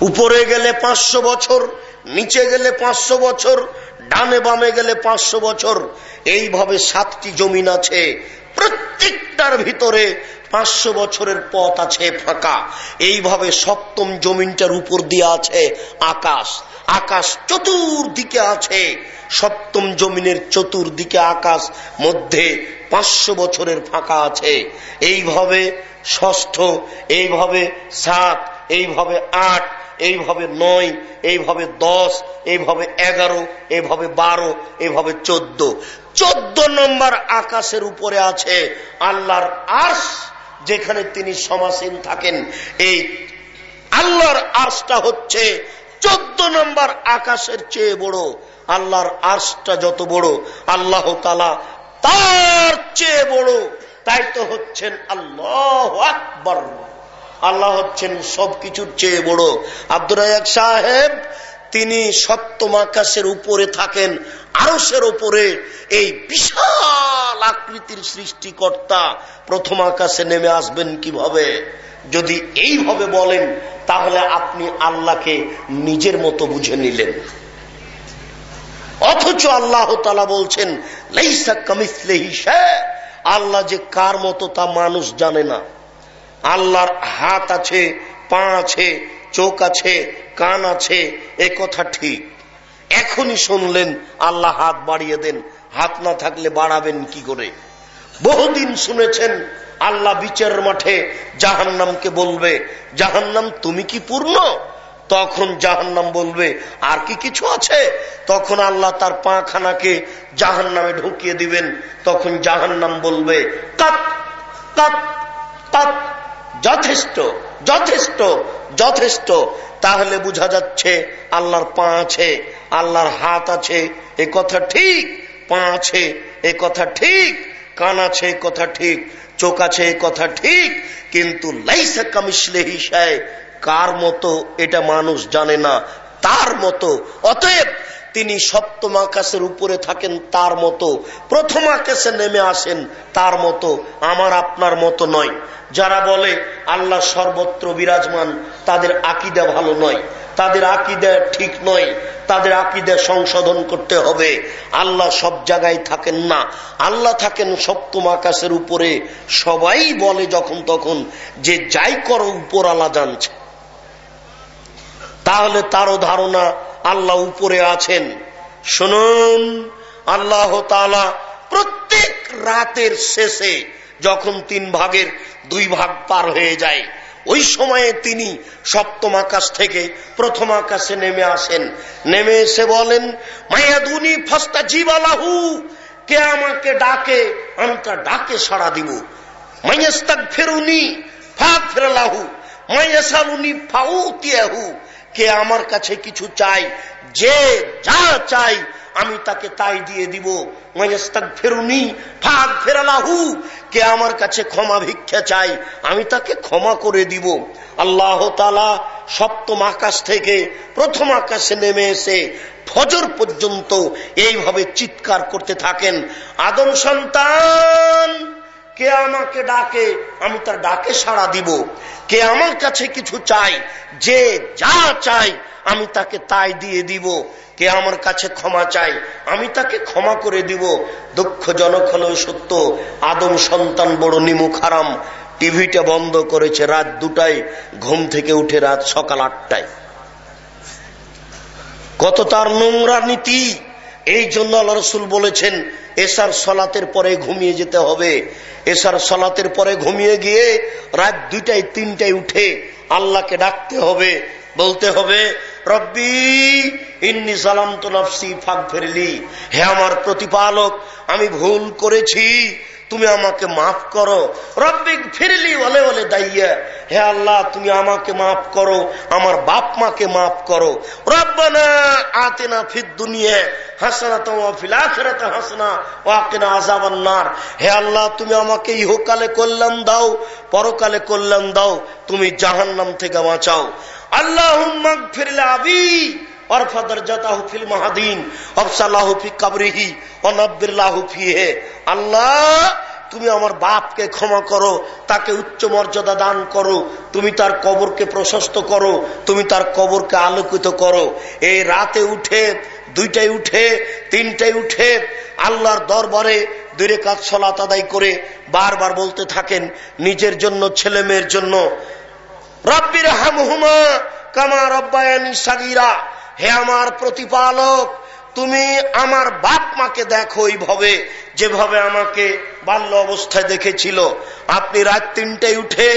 উপরে গেলে পাঁচশো বছর, নিচে গেলে পাঁচশো বছর, ডানে বামে গেলে পাঁচশো বছর। এইভাবে সাতটি জমিন আছে। প্রত্যেকটার ভিতরে পাঁচশো বছরের পথ আছে ফাঁকা। এইভাবে সপ্তম জমিনটার উপর দিয়ে আছে আকাশ। আকাশ চতুর্দিকে আছে। সপ্তম জমিনের চতুর্দিকে আকাশ, মধ্যে পাঁচশো বছরের ফাঁকা আছে। এইভাবে ষষ্ঠ, এইভাবে সাত, এইভাবে আট, এইভাবে নয়, এইভাবে দশ, এইভাবে এগারো, এইভাবে বারো, এইভাবে চোদ্দ। চোদ্দ নম্বর আকাশের উপরে আছে আল্লাহর আস যেখানে তিনি সমাসীন থাকেন। এই আল্লাহর আশটা হচ্ছে চোদ্দ নম্বর আকাশের চেয়ে বড়। আল্লাহর আশটা যত বড়, আল্লাহ তালা তার চেয়ে বড়। তাই তো হচ্ছেন আল্লাহ আকবর। আল্লাহ হচ্ছেন সবকিছুর চেয়ে বড়। আব্দুর সাহেব তিনি সপ্তম আকাশের উপরে থাকেন আরসের উপরে। এই বিশাল আকৃতির সৃষ্টিকর্তা প্রথম আকাশে নেমে আসবেন কীভাবে? যদি এইভাবে বলেন, তাহলে আপনি আল্লাহকে নিজের মতো বুঝে নিলেন। অথচ আল্লাহ তালা বলছেন আল্লাহ যে কার মতো তা মানুষ জানে না। আল্লাহর হাত আছে, পা আছে চোখ আছে, কান আছে, এ কথা ঠিক। এখনই শুনলেন, আল্লাহ হাত বাড়িয়ে দেন। হাত না থাকলে বাড়াবেন কি করে? বহুদিন শুনেছেন, আল্লাহ বিচারের মাঠে জাহান্নামকে বলবে, জাহান্নাম তুমি কি পূর্ণ? তখন জাহান্নাম বলবে, আর কি কিছু আছে? তখন আল্লাহ তার পাখানাকে জাহান নামে ঢুকিয়ে দিবেন। তখন জাহান্নাম বলবে কাত কাত কাত যথেষ্ট যথেষ্ট যথেষ্ট। তাহলে বোঝা যাচ্ছে আল্লাহর পা আছে, আল্লাহর হাত আছে, এ কথা ঠিক। পা আছে, এ কথা ঠিক। কান আছে কথা ঠিক। চোখ আছে, এ কথা ঠিক। কিন্তু লাইসা কামিসলে হিসায় কার মতো এটা মানুষ জানে না, তার মতো। অতএব তিনি সপ্তম আকাশের উপরে থাকেন, তার মতো। প্রথম আকাশে নেমে আসেন, তার মতো। আমার আপনার মতো নয়। যারা বলে আল্লাহ সর্বত্র বিরাজমান। তাদের আকিদা ভালো নয়। তাদের আকিদা ঠিক নয়। তাদের আকিদা সংশোধন করতে হবে। আল্লাহ সব জায়গায় থাকেন না। আল্লাহ থাকেন সপ্তম আকাশের উপরে। সবাই বলে যখন তখন যে যাই করো উপর আল্লাহ জানছে। তাহলে তারও ধারণা আল্লাহ উপরে আছেন। শুনুন, আল্লাহ প্রত্যেক রাতের শেষে যখন তিন ভাগের দুই ভাগ পার হয়ে যায়, ওই সময়ে তিনি সপ্তম আকাশ থেকে প্রথম আকাশে নেমে আসেন। নেমে এসে বলেন মায়াদুনি ফস্তা জীবালাহু, কে আমাকে ডাকে আমি তার ডাকে সাড়া দিব। মাইয়াস্তাক ফেরুনি ফাঁক ফেরালাহু, মাইয়াসালুনি ফাউ তিয়াহু কে আমার কাছে কিছু চাই যে যা চাই আমি তাকে তাই দিয়ে দিব। ফেরুনি ফাগ ফেরালাহু, কে আমার কাছে ক্ষমা ভিক্ষা চাই আমি তাকে ক্ষমা করে দিব। আল্লাহ তালা সপ্তম আকাশ থেকে প্রথম আকাশে নেমে এসে ফজর পর্যন্ত এইভাবে চিৎকার করতে থাকেন। আদম সন্তান! কে আমাকে ডাকে? আমি তার ডাকে সাড়া দিব। কে আমার কাছে কিছু চাই? যে যা চাই, আমি তাকে তাই দিয়ে দিব। কে আমার কাছে ক্ষমা চাই, আমি তাকে ক্ষমা করে দিব। দুঃখজনক হলেও সত্য, আদম সন্তান বড় নিমুখ হারাম। টিভিটা বন্ধ করেছে রাত দুটায়, ঘুম থেকে উঠে রাত সকাল আটটায়। কত তার নোংরা নীতি। এই জন্য আল্লাহ রসুল বলেছেন, এসার সলাতের পরে ঘুমিয়ে যেতে হবে। এসার সলাতের পরে ঘুমিয়ে গিয়ে রাত দুইটায়, তিনটায় উঠে আল্লাহকে ডাকতে হবে, বলতে হবে, রব্বি, ইন্নি সালাম তো নফসি ফাঁক ফেরলি হে আমার প্রতিপালক, আমি ভুল করেছি তুমি আমাকে মাফ করো। রব্বিক ফিরলি বলে বলে দাইয়া। হে আল্লাহ, তুমি আমাকে মাফ করো, আমার বাপ মাকে মাফ করো। রব্বানা আতেনা ফির দুনিয়া হাসনা তোমা ফিলাখেরাতে হাসনা ও আকেনা আজাবান্নার হে আল্লাহ, তুমি আমাকে ইহকালে কল্যাণ দাও, পরকালে কল্যাণ দাও, তুমি জাহান্নাম থেকে বাঁচাও। আল্লাহ ফিরলে আবি। আল্লাহ, তুমি আমার বাপকে ক্ষমা করো, তাকে উচ্চ মর্যাদা দান করো, তুমি তার কবরকে প্রশস্ত করো, তুমি তার কবরকে আলোকিত করো। এই রাতে উঠে দুইটাই উঠে তিনটাই উঠে, আল্লাহর দরবারে দুই কাজ সলাত আদায় করে বারবার বলতে থাকেন, নিজের জন্য, ছেলে মেয়ের জন্য রব্বির হামহুমা কামা রব্বায়ানি সাগিরা। হে আমার প্রতিপালক, তুমি আমার বাপ মাকে দেখো ওইভাবে যেভাবে আমাকে বাল্য অবস্থায় দেখেছিল। আপনি রাত তিনটায় উঠে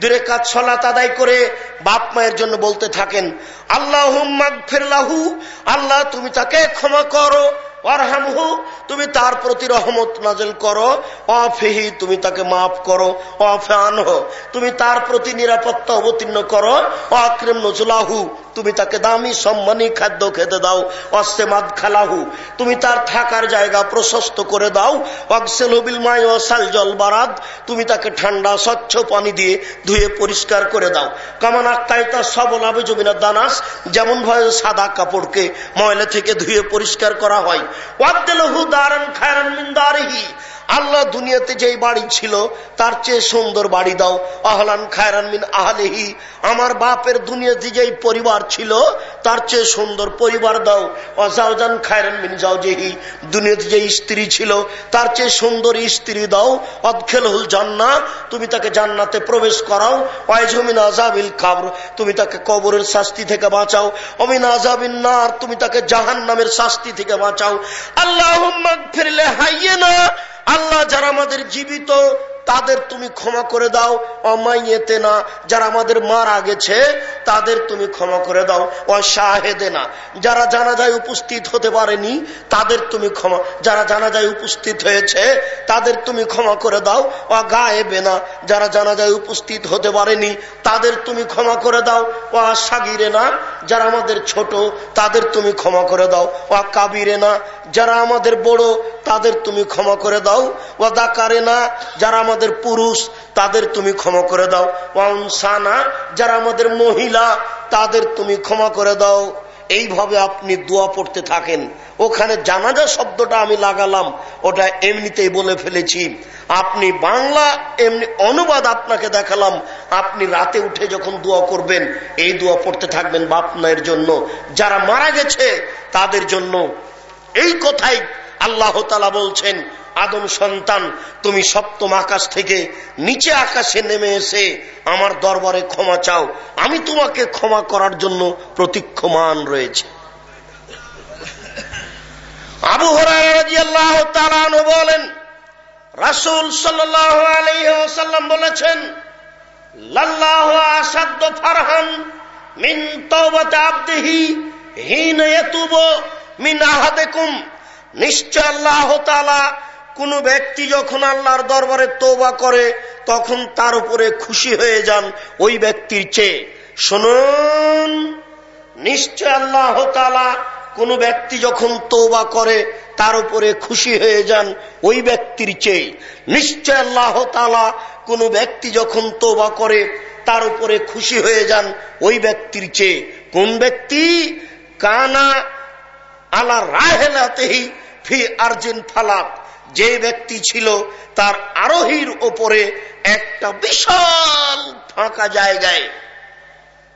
দূরে কাজ সলাত আদায় করে বাপ মায়ের জন্য বলতে থাকেন আল্লাহ ফেরলাহু আল্লাহ তুমি তাকে ক্ষমা করো, ওয়ারহামহু, তুমি তার প্রতি রহমত নাজেল করো অফেহি তুমি তাকে মাফ করো অফে আনহ তুমি তার প্রতি নিরাপত্তা অবতীর্ণ করো অক্রেম নজলাহু তুমি তাকে দামি সম্মানী খাদ্য খেতে দাও অস্তেমাদ খালাহু। তুমি তার থাকার জায়গা প্রশস্ত করে দাও। অক্সেলবিল মাই অসাল জল বারাদ। তুমি তাকে ঠান্ডা, স্বচ্ছ পানি দিয়ে ধুয়ে পরিষ্কার করে দাও। কামান আক্তাইতা সবল আবে জমিনা দানাস, যেমন ভাবে সাদা কাপড়কে ময়লা থেকে ধুয়ে পরিষ্কার করা হয়। ওয়াদ্দেলহু দারান খায়রান মিন্দারহি আল্লাহ দুনিয়াতে যেই বাড়ি ছিল, তার চেয়ে সুন্দর বাড়ি দাও। আহলান খায়রান মিন আহলেহি। আমার বাপের দুনিয়াতে যেই পরিবার ছিল, তার চেয়ে সুন্দর পরিবার দাও। অজাউজান খায়রান মিন জাউজেহি দুনিয়াতে যে স্ত্রী ছিল, তার চেয়ে সুন্দর স্ত্রী দাও। অদখেলহুল জান্না তুমি তাকে জান্নাতে প্রবেশ করাও। ওয়াইজমিন আজাবিল খাবর তুমি তাকে কবরের শাস্তি থেকে বাঁচাও। অমিন আজাবিন নার, তুমি তাকে জাহান নামের শাস্তি থেকে বাঁচাও। আল্লাহ ফিরলে হাইয়ে না আল্লাহ যারা আমাদের জীবিত তাদের তুমি ক্ষমা করে দাও। অমাইয়েতে না যারা আমাদের মারা গেছে, তাদের তুমি ক্ষমা করে দাও। ও শাহেদে না যারা জানাজায় উপস্থিত হতে পারেনি, তাদের তুমি ক্ষমা, যারা জানাজায় উপস্থিত হয়েছে, তাদের তুমি ক্ষমা করে দাও। ও গায়েবে না যারা জানাজায় উপস্থিত হতে পারেনি, তাদের তুমি ক্ষমা করে দাও। ও সাগিরে না যারা আমাদের ছোট, তাদের তুমি ক্ষমা করে দাও। ও কাবিরে না যারা আমাদের বড়, তাদের তুমি ক্ষমা করে দাও। ও দাকারে না যারা আমাদের পুরুষ, তাদের তুমি ক্ষমা করে দাও। ওয়ানসানা যারা আমাদের মহিলা, তাদের তুমি ক্ষমা করে দাও। এইভাবে আপনি দোয়া পড়তে থাকেন। ওখানে জানাজা শব্দটা আমি লাগালাম, ওটা এমনিতেই বলে ফেলেছি। আপনি বাংলা, এমনি অনুবাদ আপনাকে দেখালাম। আপনি রাতে উঠে যখন দোয়া করবেন, এই দোয়া পড়তে থাকবেন বাপ মায়ের জন্য। যারা মারা গেছে, তাদের জন্য এই কথাই আল্লাহ তালা বলছেন, আদম সন্তান, তুমি সপ্তম আকাশ থেকে নিচে আকাশে নেমে এসে আমার দরবারে ক্ষমা চাও। আমি তোমাকে ক্ষমা করার জন্য প্রতীক্ষমান রয়েছে। আবু হরাহ বলেন, রাসুল সাল্লাম বলেছেন, লাল্লাহ আসাদ্দ ফারহান মিন হিন ইয়াতুব মিন নিশ্চয় আল্লাহ তাআলা কোন ব্যক্তি যখন আল্লাহর দরবারে তোবা করে, তখন তার উপরে খুশি হয়ে যান ওই ব্যক্তির চেয়ে। শুনুন, নিশ্চয় আল্লাহ তালা কোন ব্যক্তি যখন তোবা করে, তার উপরে খুশি হয়ে যান ওই ব্যক্তির চেয়ে। নিশ্চয় আল্লাহ তালা কোন ব্যক্তি যখন তোবা করে, তার উপরে খুশি হয়ে যান ওই ব্যক্তির চেয়ে। কোন ব্যক্তি? কানা আলা রাহেলাতেহি ফি আর্জেন ফালাত যে ব্যক্তি ছিল তার আরোহীর ওপরে একটা বিশাল ফাঁকা জায়গায়।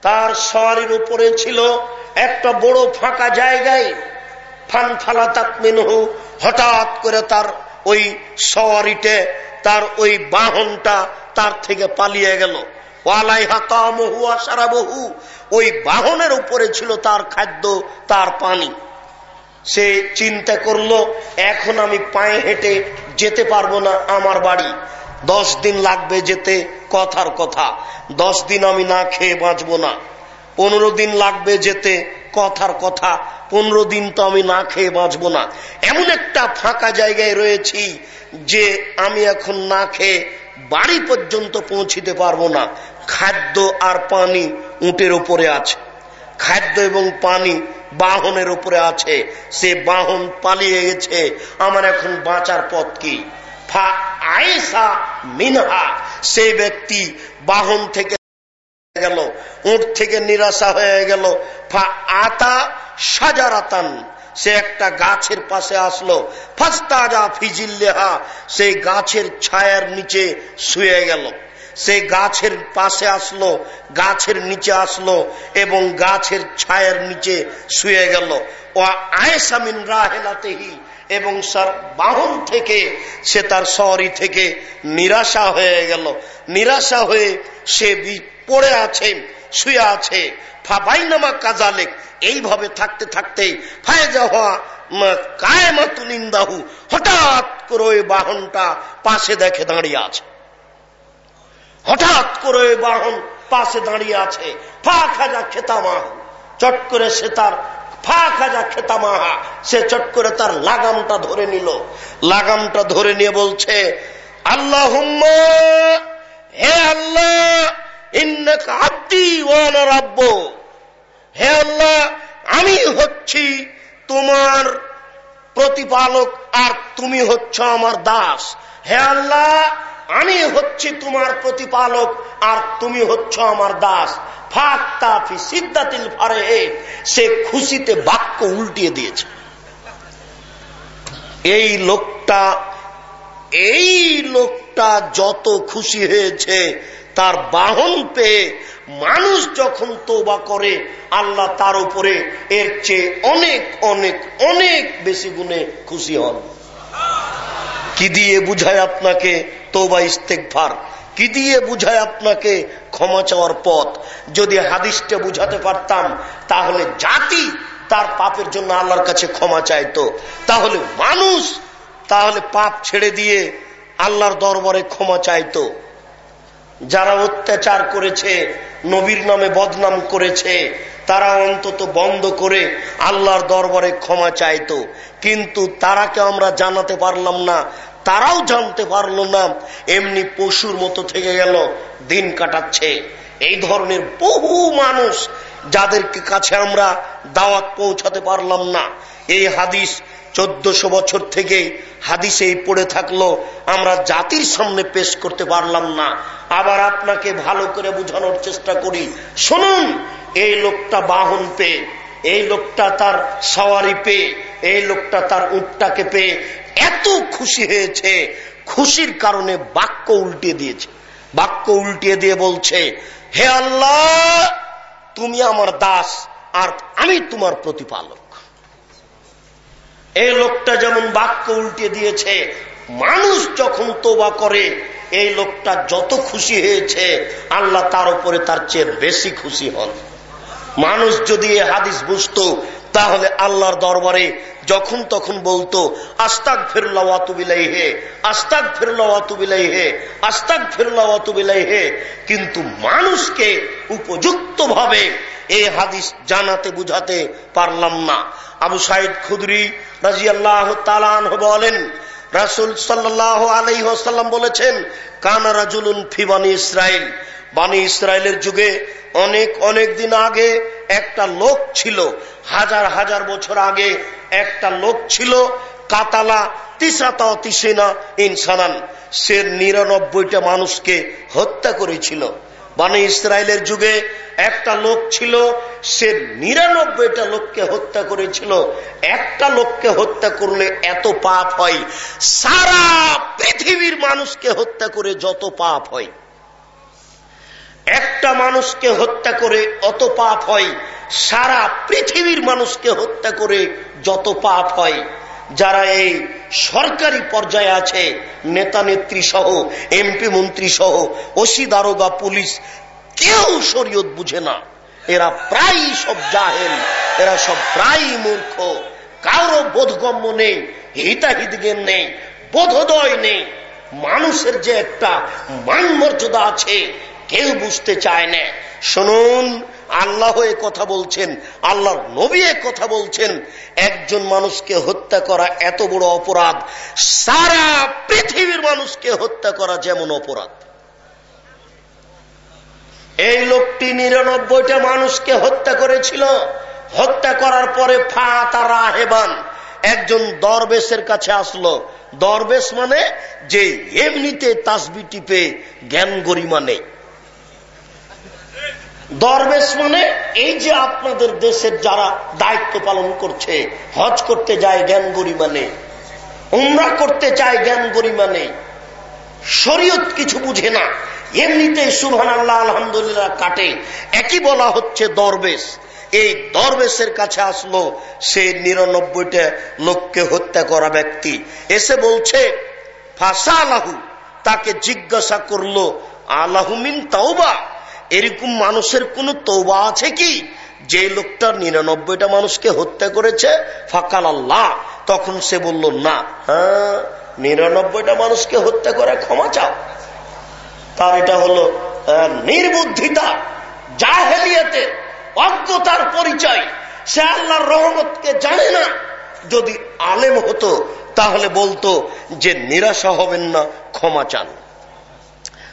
তার সওয়ারির উপরে ছিল একটা বড় ফাঁকা জায়গায়। ফান ফালা তাকমিনহু, হঠাৎ করে তার ওই সওয়ারিতে তার ওই বাহনটা তার থেকে পালিয়ে গেল। ওয়ালাই হাতামহু আসারাবহু ওই বাহনের উপরে ছিল তার খাদ্য, তার পানি। সে চিন্তা করল, এখন আমি পায়ে হেঁটে যেতে পারব না আমার বাড়ি। দশ দিন লাগবে যেতে, কথার কথা। দশ দিন আমি না খেয়ে বাঁচবো না। পনেরো দিন লাগবে যেতে, কথার কথা। পনেরো দিন তো আমি না খেয়ে বাঁচবো না। এমন একটা ফাঁকা জায়গায় রয়েছি যে আমি এখন না খেয়ে বাড়ি পর্যন্ত পৌঁছিতে পারব না। খাদ্য আর পানি উটের ওপরে আছে। খাদ্য এবং পানি বাহনের উপরে আছে। সে বাহন পালিয়ে গেছে। আমার এখন বাঁচার পথ কি? আয়েসা মিনহা। সে ব্যক্তি বাহন থেকে গেল উঠ থেকে নিরাশা হয়ে গেল। ফা আতা সাজারাতান সে একটা গাছের পাশে আসলো। ফাস্তাজা ফিজিল্লেহা সেই গাছের ছায়ার নিচে শুয়ে গেল। সে গাছের পাশে আসলো, গাছের নিচে আসলো এবং গাছের ছায়ের নিচে শুয়ে গেল। ও আয়েসামিন রাহেলাতেহি এবং সার বাহন থেকে সে তার শহরি থেকে নিরাশা হয়ে গেল। নিরাশা হয়ে সে পড়ে আছে, শুয়ে আছে। ফাবাইনামা কাজালেক, এইভাবে থাকতে থাকতে ফায়জা হওয়া কায়মাতুলিন্দাহু হঠাৎ করে ওই বাহনটা পাশে দেখে দাঁড়িয়ে আছে। হঠাৎ করে বাহন পাশে দাঁড়িয়ে আছে। ফা খাজা খেতামাহ চট করে সে তার ফা খাজা খেতামাহা সে চট করে তার লাগামটা ধরে নিল। লাগামটা ধরে নিয়ে বলছে আল্লাহ হে আল্লাহ হে আল্লাহ, আমি হচ্ছি তোমার প্রতিপালক আর তুমি হচ্ছ আমার দাস। হে আল্লাহ আমি হচ্ছি তোমার প্রতিপালক, আর তুমি হচ্ছ আমার দাস। সে খুশিতে বাক্য উল্টিয়ে দিয়েছে। এই লোকটা এই লোকটা যত খুশি হয়েছে, তার বাহন পেয়ে মানুষ যখন তোবা করে, আল্লাহ তার উপরে এর চেয়ে অনেক অনেক অনেক বেশি গুণে খুশি হন। কি দিয়ে বুঝায় আপনাকে? তোবা ইস্তেকভার কি দিয়ে বুঝায় আপনাকে ক্ষমা চাওয়ার পথ? যদি হাদিসটা বুঝাতে পারতাম, তাহলে জাতি তার পাপের জন্য আল্লাহর কাছে ক্ষমা চাইতো। তাহলে মানুষ তাহলে পাপ ছেড়ে দিয়ে আল্লাহর দরবারে ক্ষমা চাইতো। যারা অত্যাচার করেছে, নবীর নামে বদনাম করেছে, তারা অন্তত বন্ধ করে আল্লাহর দরবারে ক্ষমা চাইতো। কিন্তু তারাকে আমরা জানাতে পারলাম না তারাও জানতে পারল না। এমনি পশুর মতো থেকে গেল, দিন কাটাচ্ছে। এই ধরনের বহু মানুষ যাদেরকে কাছে আমরা দাওয়াত পৌঁছাতে পারলাম না। এই হাদিস চোদ্দশো বছর থেকে হাদিসেই পড়ে থাকল। আমরা জাতির সামনে পেশ করতে পারলাম না। আবার আপনাকে ভালো করে বোঝানোর চেষ্টা করি। শুনুন, এই লোকটা বাহন পেয়ে, এই লোকটা তার সওয়ারি পেয়ে, এই লোকটা তার উটটাকে পেয়ে এত খুশি হয়েছে, খুশির কারণে বাক্য উল্টিয়ে দিয়েছে। বাক্য উল্টিয়ে দিয়ে বলছে, হে আল্লাহ, তুমি আমার দাস, আর আমি তোমার প্রতিপালক। এই লোকটা যেমন বাক্য উল্টে দিয়েছে, মানুষ যখন তোবা করে, এই লোকটা যত খুশি হয়েছে, আল্লাহ তার উপরে তার চেয়ে বেশি খুশি হন। মানুষ যদি এ হাদিস বুঝত, তাহলে আল্লাহর দরবারে যখন তখন বলতো আস্তাক ফিরলাওয়াতুবিলাই হে আস্তাক ফিরলাওয়াতুবিলাই হে আস্তাক ফিরলাওয়াতুবিলাই হে কিন্তু মানুষকে উপযুক্ত ভাবে এই হাদিস জানাতে, বুঝাতে পারলাম না। আবু সাইদ খুদরি রাজি আল্লাহ তালান বলেন, রাসুল সাল্লাহ আলাইসাল্লাম বলেছেন, কানা রাজুলুন ফি বানি ইসরায়েল বানি ইসরায়েলের যুগে অনেক অনেক দিন আগে একটা লোক ছিল, হাজার হাজার বছর আগে একটা লোক ছিল, কাতালা তিসাতা তিসেনা ইনসানান। সে নিরানব্বইটা মানুষকে হত্যা করেছিল। মানে ইসরায়েলের যুগে একটা লোক ছিল, সে নিরানব্বইটা লোককে হত্যা করেছিল। একটা লোককে হত্যা করলে এত পাপ হয়। সারা পৃথিবীর মানুষকে হত্যা করে যত পাপ হয়। একটা মানুষকে হত্যা করে অত পাপ হয়, সারা পৃথিবীর মানুষকে হত্যা করে যত পাপ হয়। যারা এই সরকারি পর্যায়ে আছে, নেতা নেত্রী সহ, এমপি মন্ত্রী সহ, ওসি দারোগা, পুলিশ, কেউ শরীয়ত বুঝে না। এরা প্রায় সব জাহেন এরা সব প্রায় মূর্খ। কারও বোধগম্য নেই, হিতাহিত জ্ঞান নেই, বোধোদয় নেই। মানুষের যে একটা মান মর্যাদা আছে কেউ বুঝতে চায় না। শুনুন, আল্লাহ এ কথা বলছেন, আল্লাহর নবী এ কথা বলছেন, একজন মানুষকে হত্যা করা এত বড় অপরাধ, সারা পৃথিবীর মানুষকে হত্যা করা যেমন অপরাধ। এই লোকটি নিরানব্বইটা মানুষকে হত্যা করেছিল। হত্যা করার পরে ফা তারা হেবান একজন দরবেশের কাছে আসলো। দরবেশ মানে যে এমনিতে তাসবি টিপে জ্ঞান গরিমা নেই। দরবেশ মানে এই যে আপনাদের দেশের যারা দায়িত্ব পালন করছে, হজ করতে যায় জ্ঞান গরিমা নেই উমরা করতে চায় জ্ঞান গরিমা নেই শরীয়ত কিছু বুঝে না। এমনিতে সুহান আল্লাহ আলহামদুলিল্লাহ কাটে। একই বলা হচ্ছে দরবেশ। এই দরবেশের কাছে আসলো সে নিরানব্বইটা লোককে হত্যা করা ব্যক্তি। এসে বলছে ফাঁসা আলাহু তাকে জিজ্ঞাসা করল আলাহুমিন তাওবা? এরকম মানুষের কোন তৌবা আছে কি? যে লোকটা নিরানব্বইটা মানুষকে হত্যা করেছে ফাকাল আল্লাহ তখন সে বলল, না হ্যাঁ নিরানব্বইটা মানুষকে হত্যা করে ক্ষমা চাও। তার এটা হলো নির্বুদ্ধিতা, জাহেলিয়াতে, অজ্ঞতার পরিচয়। সে আল্লাহর রহমতকে জানে না। যদি আলেম হতো, তাহলে বলতো যে, নিরাশা হবেন না, ক্ষমা চান।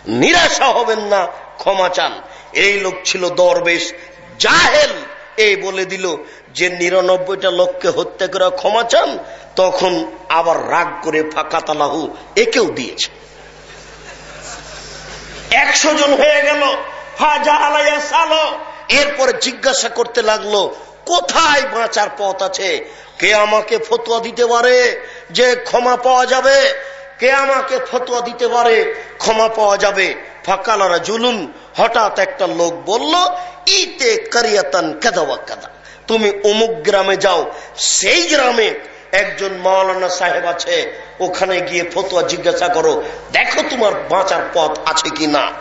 নিরাশা হবেন না ক্ষমা চান। এই লোক ছিল দরবেশ, জাহেল। এই বলে দিল যে, নিরানব্বইটা লোককে হত্যা করে ক্ষমা চান, তখন আবার রাগ করে ফাঁকা তালাহু একেও দিয়েছে। একশো জন হয়ে গেল। এরপরে জিজ্ঞাসা করতে লাগল, কোথায় বাঁচার পথ আছে? কে আমাকে ফতুয়া দিতে পারে যে, ক্ষমা পাওয়া যাবে? কে আমাকে ফতুয়া দিতে পারে? ক্ষমা পাওয়া যাবে। ফাঁকালারা জুলুন হঠাৎ একটা লোক বলল, ইতে কারিয়াতান কাদা কাদা তুমি অমুক গ্রামে যাও। সেই গ্রামে একজন মাওলানা সাহেব আছে। ওখানে গিয়ে ফতুয়া জিজ্ঞাসা করো। দেখো তোমার বাঁচার পথ আছে কি না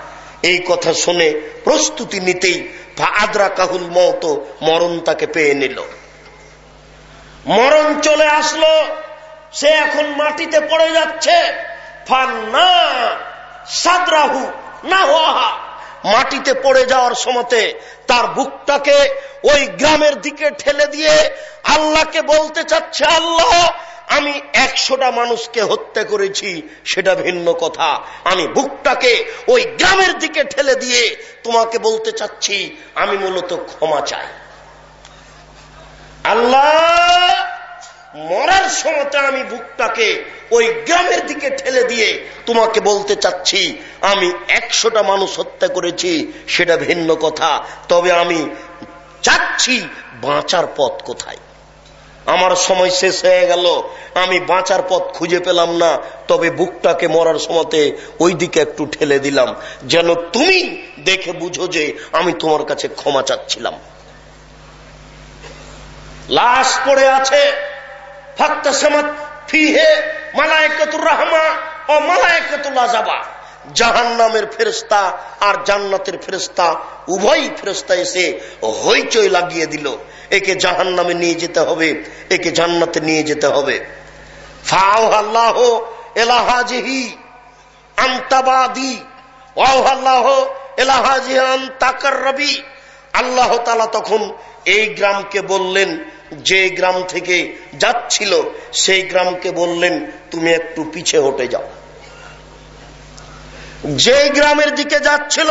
এই কথা শুনে প্রস্তুতি নিতেই আদ্রা কাহুল মত মরণ তাকে পেয়ে নিল। মরণ চলে আসলো। সে এখন মাটিতে পড়ে যাচ্ছে। মাটিতে পড়ে যাওয়ার সময়তে তার বুকটাকে ওই গ্রামের দিকে ঠেলে দিয়ে আল্লাহকে বলতে চাচ্ছে, আল্লাহ, আমি একশোটা মানুষকে হত্যা করেছি, সেটা ভিন্ন কথা। আমি বুকটাকে ওই গ্রামের দিকে ঠেলে দিয়ে তোমাকে বলতে চাচ্ছি, আমি মূলত ক্ষমা চাই। আল্লাহ মরার সময়তে আমি বুকটাকে ওই গ্রামের দিকে ঠেলে দিয়ে তোমাকে বলতে চাচ্ছি, আমি একশোটা মানুষ হত্যা করেছি, সেটা ভিন্ন কথা। তবে আমি চাচ্ছি বাঁচার পথ কোথায়? আমার সময় শেষ হয়ে গেল, আমি বাঁচার পথ খুঁজে পেলাম না, তবে বুকটাকে মরার সময়তে ওই দিকে একটু ঠেলে দিলাম, যেন তুমি দেখে বুঝো যে আমি তোমার কাছে ক্ষমা চাচ্ছিলাম। লাশ পড়ে আছে ফাক্তা সামাত ফিহে মালায়কাতুর ও মালায়কাতুল আজাবা জাহান নামের ফেরস্তা আর জান্নাতের ফেরস্তা উভয় ফেরস্তা এসে হইচই লাগিয়ে দিল। একে জাহান নামে নিয়ে যেতে হবে, একে জান্নাতে নিয়ে যেতে হবে। ফাও আল্লাহ আল্লাহ আন্তাকার রবি। আল্লাহ তালা তখন এই গ্রামকে বললেন যে গ্রাম থেকে যাচ্ছিল, সেই গ্রামকে বললেন, তুমি একটু পিছে হটে যাও। যে গ্রামের দিকে যাচ্ছিল,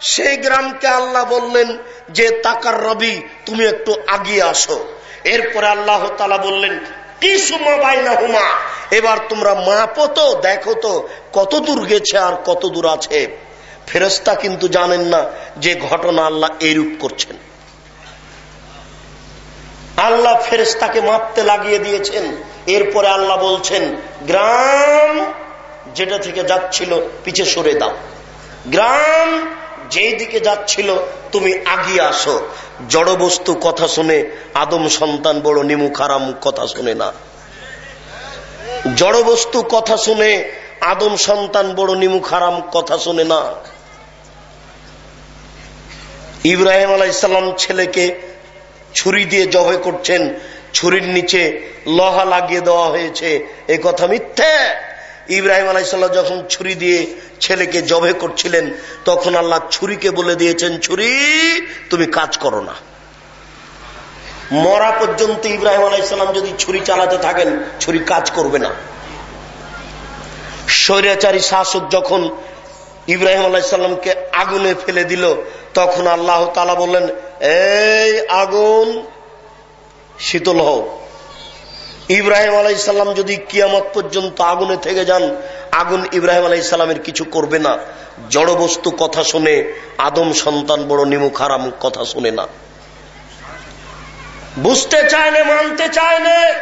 সেই গ্রামকে আল্লাহ বললেন যে, তাকার রবি, তুমি একটু আগিয়ে আসো। এরপরে আল্লাহ তালা বললেন এবার তোমরা মাপো তো, দেখো তো, কত দূর গেছে আর কত দূর আছে। ফেরস্তা কিন্তু জানেন না যে, ঘটনা আল্লাহ এরূপ করছেন। আল্লাহ ফেরেস্তাকে মাপতে লাগিয়ে দিয়েছেন। এরপরে আল্লাহ বলছেন, গ্রাম যেটা থেকে যাচ্ছিল, পিছে সরে দাও। গ্রাম যেই দিকে যাচ্ছিল, তুমি আগিয়ে আসো। জড় বস্তু কথা শুনে, আদম সন্তান বড় নিমুখ আরাম কথা শুনে না। জড় বস্তু কথা শুনে, আদম সন্তান বড় নিমুখ আরাম কথা শুনে না। ইব্রাহিম আলাইসাল্লাম ছেলেকে ছুরি দিয়ে জবে করছেন, ছুরির নিচে লহা লাগিয়ে দেওয়া হয়েছে, এ কথা মিথ্যে। ইব্রাহিম আলাইসাল্লাহ যখন ছুরি দিয়ে ছেলেকে জবে করছিলেন, তখন আল্লাহ ছুরিকে বলে দিয়েছেন, ছুরি, তুমি কাজ করো না। মরা পর্যন্ত ইব্রাহিম আলাইসাল্লাম যদি ছুরি চালাতে থাকেন, ছুরি কাজ করবে না। স্বৈরাচারী শাসক যখন ইব্রাহিম আলাইসাল্লামকে আগুনে ফেলে দিল। তখন আল্লাহ তালা বললেন, এই আগুন শীতল হও। ইব্রাহিম আলাইসাল্লাম যদি কিয়ামত পর্যন্ত আগুনে থেকে যান, আগুন ইব্রাহিম আলাইসাল্লামের কিছু করবে না। জড় বস্তু কথা শুনে, আদম সন্তান বড় নিমুখ হারাম কথা শুনে না। বুঝতে চায় না, মানতে চায় না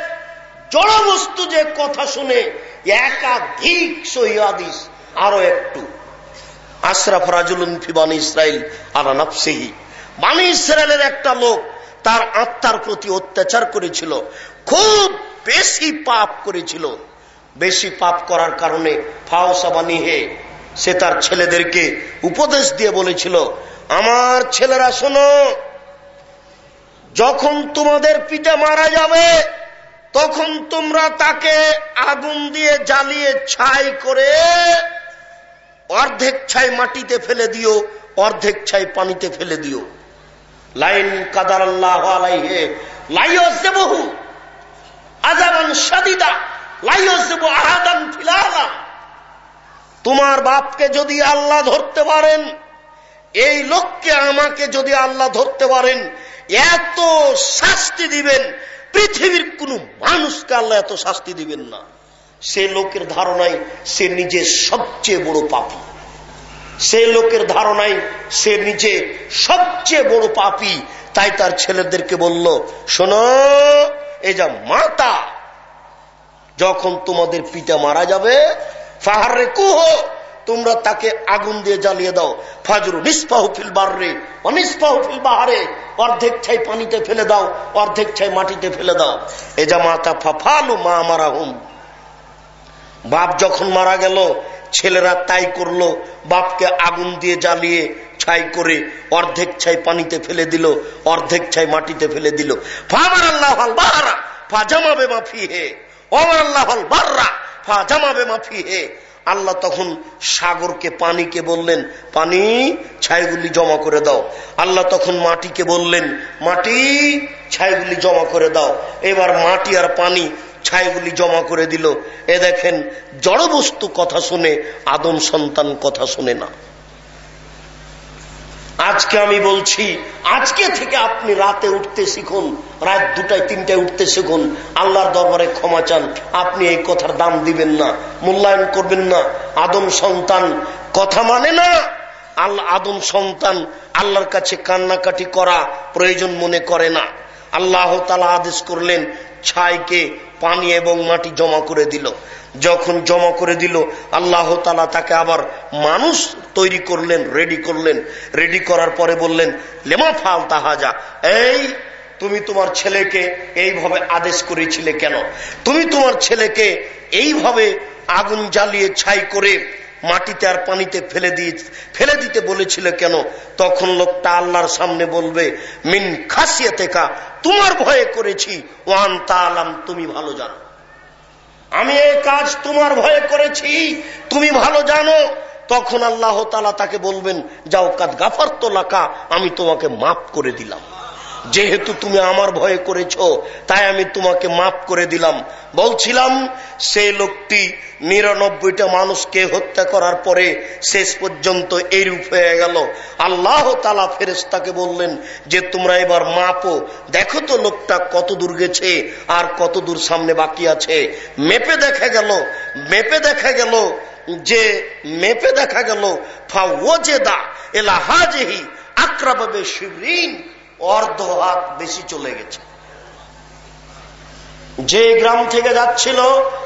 জড় বস্তু যে কথা শুনে, একাধিক সহিদিস আরও একটু। আশরাফ রাজুলুন ফিবানি ইসরাইল আলা নাফসিহি। বানি ইসরায়েলের একটা লোক তার আত্মার প্রতি অত্যাচার করেছিল, খুব বেশি পাপ করেছিল। বেশি পাপ করার কারণে ফাওসাবানি হে, সে তার ছেলেদেরকে উপদেশ দিয়ে বলেছিল, আমার ছেলেরা শোনো, যখন তোমাদের পিতা মারা যাবে, তখন তোমরা তাকে আগুন দিয়ে জ্বালিয়ে ছাই করে অর্ধেক ছাই মাটিতে ফেলে দিও, অর্ধেক ছাই পানিতে ফেলে দিও। লাইন কাদার আল্লাহ আলাইহে লাইহু আজাবান সাদিদা লাইহু আহাদান ফিলালা। তোমার বাপকে যদি আল্লাহ ধরতে পারেন, এই লোককে আমাকে যদি আল্লাহ ধরতে পারেন, এত শাস্তি দিবেন, পৃথিবীর কোন মানুষকে আল্লাহ এত শাস্তি দিবেন না। সে লোকের ধারণায় সে নিজে সবচেয়ে বড় পাপি। সে লোকের ধারণায় সে নিজে সবচেয়ে বড় পাপি। তাই তার ছেলেদেরকে বলল, শোনো এই যা মাতা, যখন তোমাদের পিতা মারা যাবে ফাহারে কুহ, তোমরা তাকে আগুন দিয়ে জ্বালিয়ে দাও। ফাজরু নিষ্পাহফিল বাড়রে অনিষ্পাহফিল বাহারে, অর্ধেক ছাই পানিতে ফেলে দাও, অর্ধেক ছাই মাটিতে ফেলে দাও। এ যা মাতা, ফাফালু মা মারা হুম বাপ যখন মারা গেল, ছেলেরা তাই করল, বাপকে আগুন দিয়ে জ্বালিয়ে ছাই করে অর্ধেক ছাই পানিতে ফেলে দিল, অর্ধেক ছাই মাটিতে ফেলে দিল। মাফি ফা জামাবে মাফি হে আল্লাহ তখন সাগরকে পানিকে বললেন, পানি ছাইগুলি জমা করে দাও। আল্লাহ তখন মাটিকে বললেন, মাটি ছাইগুলি জমা করে দাও। এবার মাটি আর পানি ছাইগুলি জমা করে দিল। এ দেখেন, জড়বস্তু কথা শুনে, আদম সন্তান কথা শুনে না। আজকে আমি বলছি, আজকে থেকে আপনি রাতে উঠতে শিখুন, রাত দুটায়, তিনটায় উঠতে শিখুন। আল্লাহর দরবারে ক্ষমা চান, আপনি এই কথার দাম দিবেন না, মূল্যায়ন করবেন না। আদম সন্তান কথা মানে না আল্লাহ আদম সন্তান আল্লাহর কাছে কান্নাকাটি করা প্রয়োজন মনে করে না। আল্লাহ তালা আদেশ করলেন, ছাইকে পানি এবং মাটি জমা করে দিল। যখন জমা করে দিল, আল্লাহ তালা তাকে আবার মানুষ তৈরি করলেন রেডি করলেন। রেডি করার পরে বললেন, লেমা ফাল তাহাজা এই তুমি তোমার ছেলেকে এইভাবে আদেশ করেছিলে কেন? তুমি তোমার ছেলেকে এইভাবে আগুন জ্বালিয়ে ছাই করে মাটিতে আর পানিতে ফেলে দিয়ে, ফেলে দিতে বলেছিল কেন? তখন লোকটা আল্লাহর সামনে বলবে, মিন খাসিয়ে তেকা তোমার ভয়ে করেছি। ওয়ান তালাম তুমি ভালো জানো। আমি এই কাজ তোমার ভয়ে করেছি, তুমি ভালো জানো। তখন আল্লাহ তালা তাকে বলবেন, যাও কাদ গাফার তো লাকা, আমি তোমাকে মাফ করে দিলাম। যেহেতু তুমি আমার ভয়ে করেছ, তাই আমি তোমাকে মাফ করে দিলাম। বলছিলাম, সে লোকটি নিরানব্বইটা মানুষকে হত্যা করার পরে শেষ পর্যন্ত এইরূপ হয়ে গেল। আল্লাহ তালা ফেরেস্তাকে বললেন যে, তোমরা এবার মাপো। দেখো তো লোকটা কত দূর গেছে আর কত দূর সামনে বাকি আছে। মেপে দেখা গেল, মেপে দেখা গেল যে, মেপে দেখা গেল ফা ওজেদা এলা হাজেহি আক্রাবে শিবরিন। অর্ধ হাত বেশি চলে গেছে। যে গ্রাম থেকে যাচ্ছিল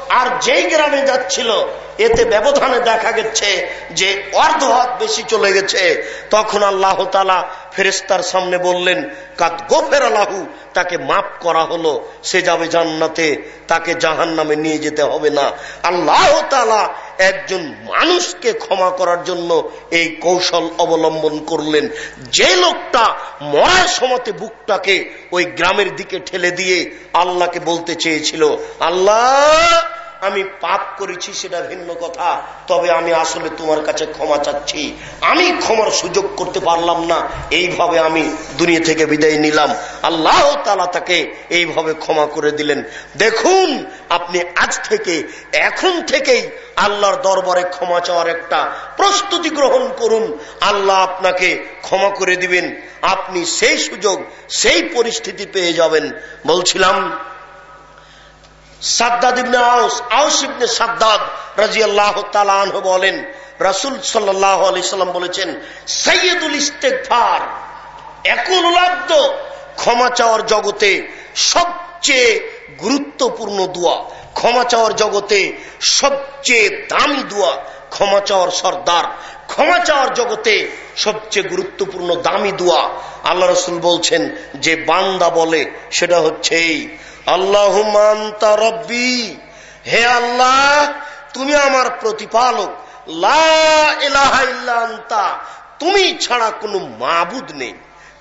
আর যেই গ্রামে যাচ্ছিল, এতে ব্যবধানে দেখা গেছে যে অর্ধ হাত বেশি চলে গেছে। তখন আল্লাহ তালা ফেরেস্তার সামনে বললেন কাত গোফের আলাহু তাকে মাফ করা হলো, সে যাবে জান্নাতে, তাকে জাহান নামে নিয়ে যেতে হবে না। আল্লাহ তালা একজন মানুষকে ক্ষমা করার জন্য এই কৌশল অবলম্বন করলেন। যে লোকটা মরার সমতে বুকটাকে ওই গ্রামের দিকে ঠেলে দিয়ে আল্লাহকে বলতে চেয়েছিল, আল্লাহ আমি পাপ করেছি সেটা ভিন্ন কথা। তবে আমি আসলে তোমার কাছে ক্ষমা চাচ্ছি। আমি ক্ষমার সুযোগ করতে পারলাম না। এইভাবে আমি দুনিয়া থেকে বিদায় নিলাম। আল্লাহ তালা তাকে এইভাবে ক্ষমা করে দিলেন। দেখুন, আপনি আজ থেকে, এখন থেকেই আল্লাহর দরবারে ক্ষমা চাওয়ার একটা প্রস্তুতি গ্রহণ করুন। আল্লাহ আপনাকে ক্ষমা করে দিবেন। আপনি সেই সুযোগ, সেই পরিস্থিতি পেয়ে যাবেন। বলছিলাম বলেন আলাইসাল্লাম বলেছেন ক্ষমা চাওয়ার জগতে সবচেয়ে গুরুত্বপূর্ণ দোয়া, ক্ষমা চাওয়ার জগতে সবচেয়ে দামি দোয়া, ক্ষমা চাওয়ার সর্দার, ক্ষমা চাওয়ার জগতে সবচেয়ে গুরুত্বপূর্ণ দামি দোয়া। আল্লাহ রসুল বলছেন, যে বান্দা বলে, সেটা হচ্ছে এই আল্লাহ রব্বি। হে আল্লাহ, তুমি আমার প্রতিপালক। লা তুমি ছাড়া কোনো মাবুদ নেই।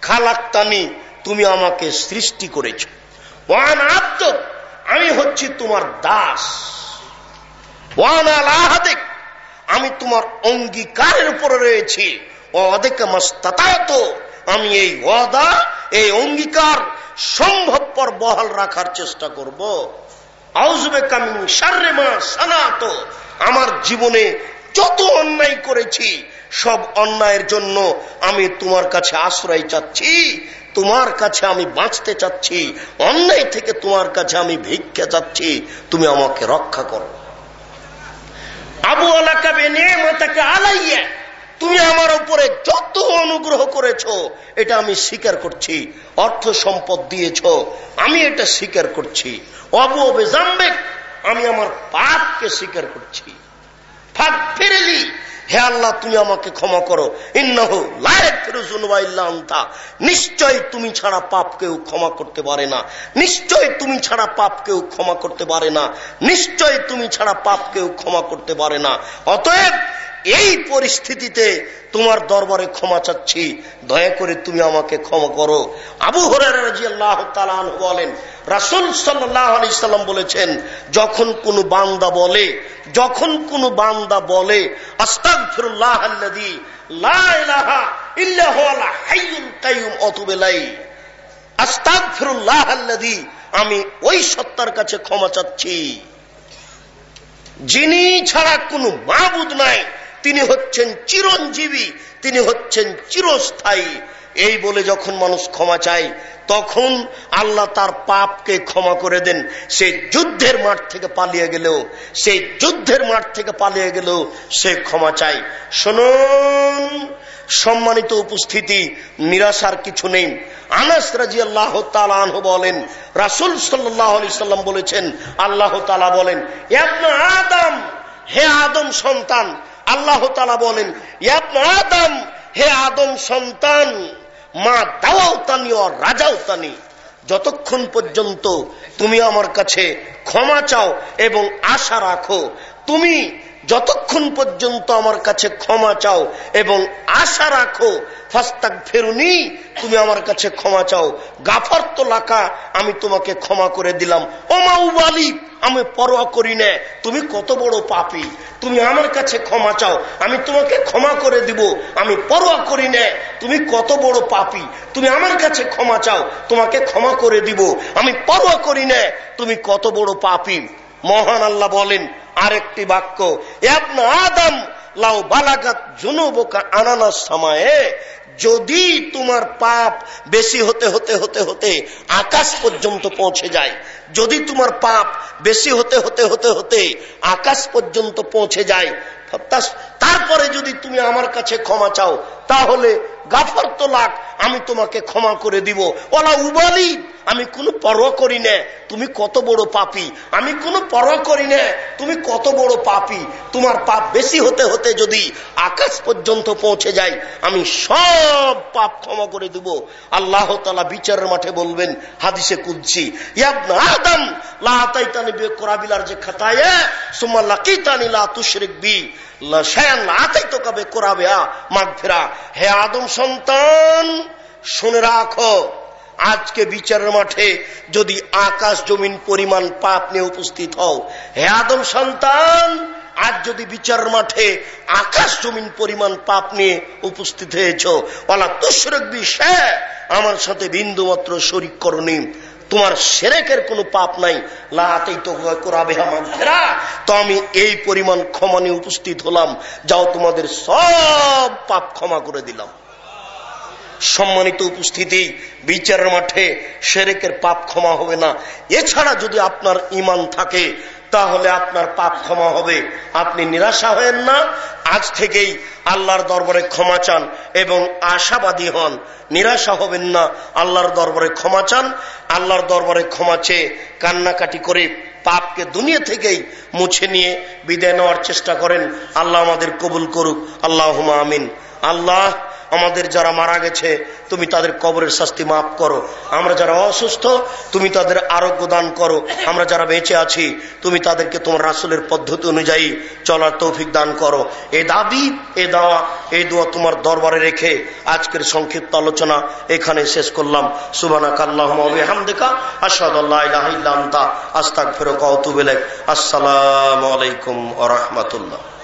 খালাক্তানি, তুমি আমাকে সৃষ্টি করেছ। ওয়ান আব্দ আমি হচ্ছি তোমার দাস। ওয়ান আলাহাদেক আমি তোমার অঙ্গীকারের উপরে রয়েছি। অদেকে মাস্তাতায়ত আমি এই ওয়াদা এই অঙ্গীকার সম্ভবপর বহাল রাখার চেষ্টা করব। আউজবে কামিং সার্রে মা সানাত। আমার জীবনে যত অন্যায় করেছি, সব অন্যায়ের জন্য আমি তোমার কাছে আশ্রয় চাচ্ছি, তোমার কাছে আমি বাঁচতে চাচ্ছি, অন্যায় থেকে তোমার কাছে আমি ভিক্ষা চাচ্ছি, তুমি আমাকে রক্ষা করো। আবু আলাকাবে মাতাকে আলাইয়া। তুমি আমার উপরে যত অনুগ্রহ করেছ, এটা আমি স্বীকার করছি। অর্থ সম্পদ দিয়েছ, আমি এটা স্বীকার করছি। অবু জানবে আমি আমার পাপকে স্বীকার করছি। ফাঁক ফেরেলি, হে আল্লাহ, তুমি আমাকে ক্ষমা করো। নিশ্চয় তুমি ছাড়া পাপ কেউ ক্ষমা করতে পারে না। নিশ্চয় তুমি ছাড়া পাপ কেউ ক্ষমা করতে পারে না। নিশ্চয় তুমি ছাড়া পাপ কেউ ক্ষমা করতে পারে না। অতএব এই পরিস্থিতিতে তোমার দরবারে ক্ষমা চাচ্ছি। দয়া করে তুমি আমাকে ক্ষমা করো। আবু বলেন, রাসুল সাল্লাম বলেছেন, যখন কোন বান্দা বলে, যখন কোন বান্দা বলে ফিরুল্লাহ আমি ওই সত্তার কাছে ক্ষমা চাচ্ছি। যিনি ছাড়া কোনো মাহবুদ নাই তিনি হচ্ছেন চিরঞ্জীবী, তিনি হচ্ছেন চিরস্থায়ী। এই বলে যখন মানুষ ক্ষমা চায়, তখন আল্লাহ তার পাপকে ক্ষমা করে দেন। সে যুদ্ধের মাঠ থেকে পালিয়ে গেলেও সেই যুদ্ধের মাঠ থেকে পালিয়ে গেলেও সে ক্ষমা চায়। শুনুন, সম্মানিত উপস্থিতি, নিরাশার কিছু নেই। আনাস রাজি আল্লাহ বলেন, রাসুল সাল্লাম বলেছেন, আল্লাহ তালা বলেন আদম, হে আদম সন্তান আল্লাহ তালা বলেন আদম, হে আদম সন্তান, মা দাওয়াও তানি ও রাজাও তানি যতক্ষণ পর্যন্ত তুমি আমার কাছে ক্ষমা চাও এবং আশা রাখো, তুমি যতক্ষণ পর্যন্ত আমার কাছে ক্ষমা চাও এবং আশা রাখো ফাস্তাক ফেরুনি তুমি আমার কাছে ক্ষমা চাও। গাফার তো লাকা, আমি তোমাকে ক্ষমা করে দিলাম। ওমা উবালি, আমি পরোয়া করি না, তুমি কত বড় পাপি। তুমি আমার কাছে ক্ষমা চাও, আমি তোমাকে ক্ষমা করে দিব। আমি পরোয়া করি না, তুমি কত বড় পাপি। তুমি আমার কাছে ক্ষমা চাও, তোমাকে ক্ষমা করে দিব। আমি পরোয়া করি না, তুমি কত বড় পাপি। মহান আল্লাহ বলেন, আরেকটি বাক্য আদম লাউ বালাগাত জুনুবোকা আনানার সময়ে যদি তোমার পাপ বেশি হতে হতে হতে হতে আকাশ পর্যন্ত পৌঁছে যায়, যদি তোমার পাপ বেশি হতে হতে হতে হতে আকাশ পর্যন্ত পৌঁছে যায় তারপরে যদি তুমি আমার কাছে ক্ষমা চাও, তাহলে গাফর তো লাখ আমি তোমাকে ক্ষমা করে দিব। ওলা উবালি আমি কোনো পরোয়া করি না, তুমি কত বড় পাপি। আমি কোনো পরোয়া করি না, তুমি কত বড় পাপি। তোমার পাপ বেশি হতে হতে যদি আকাশ পর্যন্ত পৌঁছে যায়, আমি সব পাপ ক্ষমা করে দিব। আল্লাহ তালা বিচারের মাঠে বলবেন, হাদিসে কুদছি আদম লাতাইতানি বে কোরাবিলার যে খাতায়, সুম্মা লাকিতানি লা তুশরিক বি হে আদম সন্তান, শুনে রাখো। আজকে বিচারের মাঠে যদি আকাশ জমিন পরিমাণ পাপ নিয়ে উপস্থিত হও, হে আদম সন্তান, আজ যদি বিচার মাঠে আকাশ জমিন পরিমাণ পাপ নিয়ে উপস্থিত হয়েছ ওলা তুসরক বিষয় আমার সাথে বিন্দু মাত্র শরিক করনি। তোমার সেরেকের কোনো পাপ নাই। লাহাতেই তো করাবে ফেরা তো আমি এই পরিমাণ ক্ষমা নিয়ে উপস্থিত হলাম, যাও তোমাদের সব পাপ ক্ষমা করে দিলাম। সম্মানিত উপস্থিতি, বিচারের মাঠে সেরেকের পাপ ক্ষমা হবে না। এছাড়া যদি আপনার ইমান থাকে, তাহলে আপনার পাপ ক্ষমা হবে। আপনি নিরাশা হয়েন না। আজ থেকেই আল্লাহর দরবারে ক্ষমা চান এবং আশাবাদী হন। নিরাশা হবেন না। আল্লাহর দরবারে ক্ষমা চান। আল্লাহর দরবারে ক্ষমা চেয়ে কান্নাকাটি করে পাপকে দুনিয়া থেকেই মুছে নিয়ে বিদায় নেওয়ার চেষ্টা করেন। আল্লাহ আমাদের কবুল করুক। আল্লাহ আমিন। আল্লাহ আমাদের যারা মারা গেছে, তুমি তাদের কবরের শাস্তি মাফ করো। আমরা যারা অসুস্থ, তুমি তাদের আরোগ্য দান করো। আমরা যারা বেঁচে আছি, তুমি তাদেরকে তোমার রাসুলের পদ্ধতি অনুযায়ী চলার তৌফিক দান করো। এ দাবি এ দাওয়া, এই দোয়া তোমার দরবারে রেখে আজকের সংক্ষিপ্ত আলোচনা এখানে শেষ করলাম। সুবানা কাল্লাহ হামদেকা আসাদ আস্তাক ফেরক আসসালাম আলাইকুম আ রহমতুল্লাহ।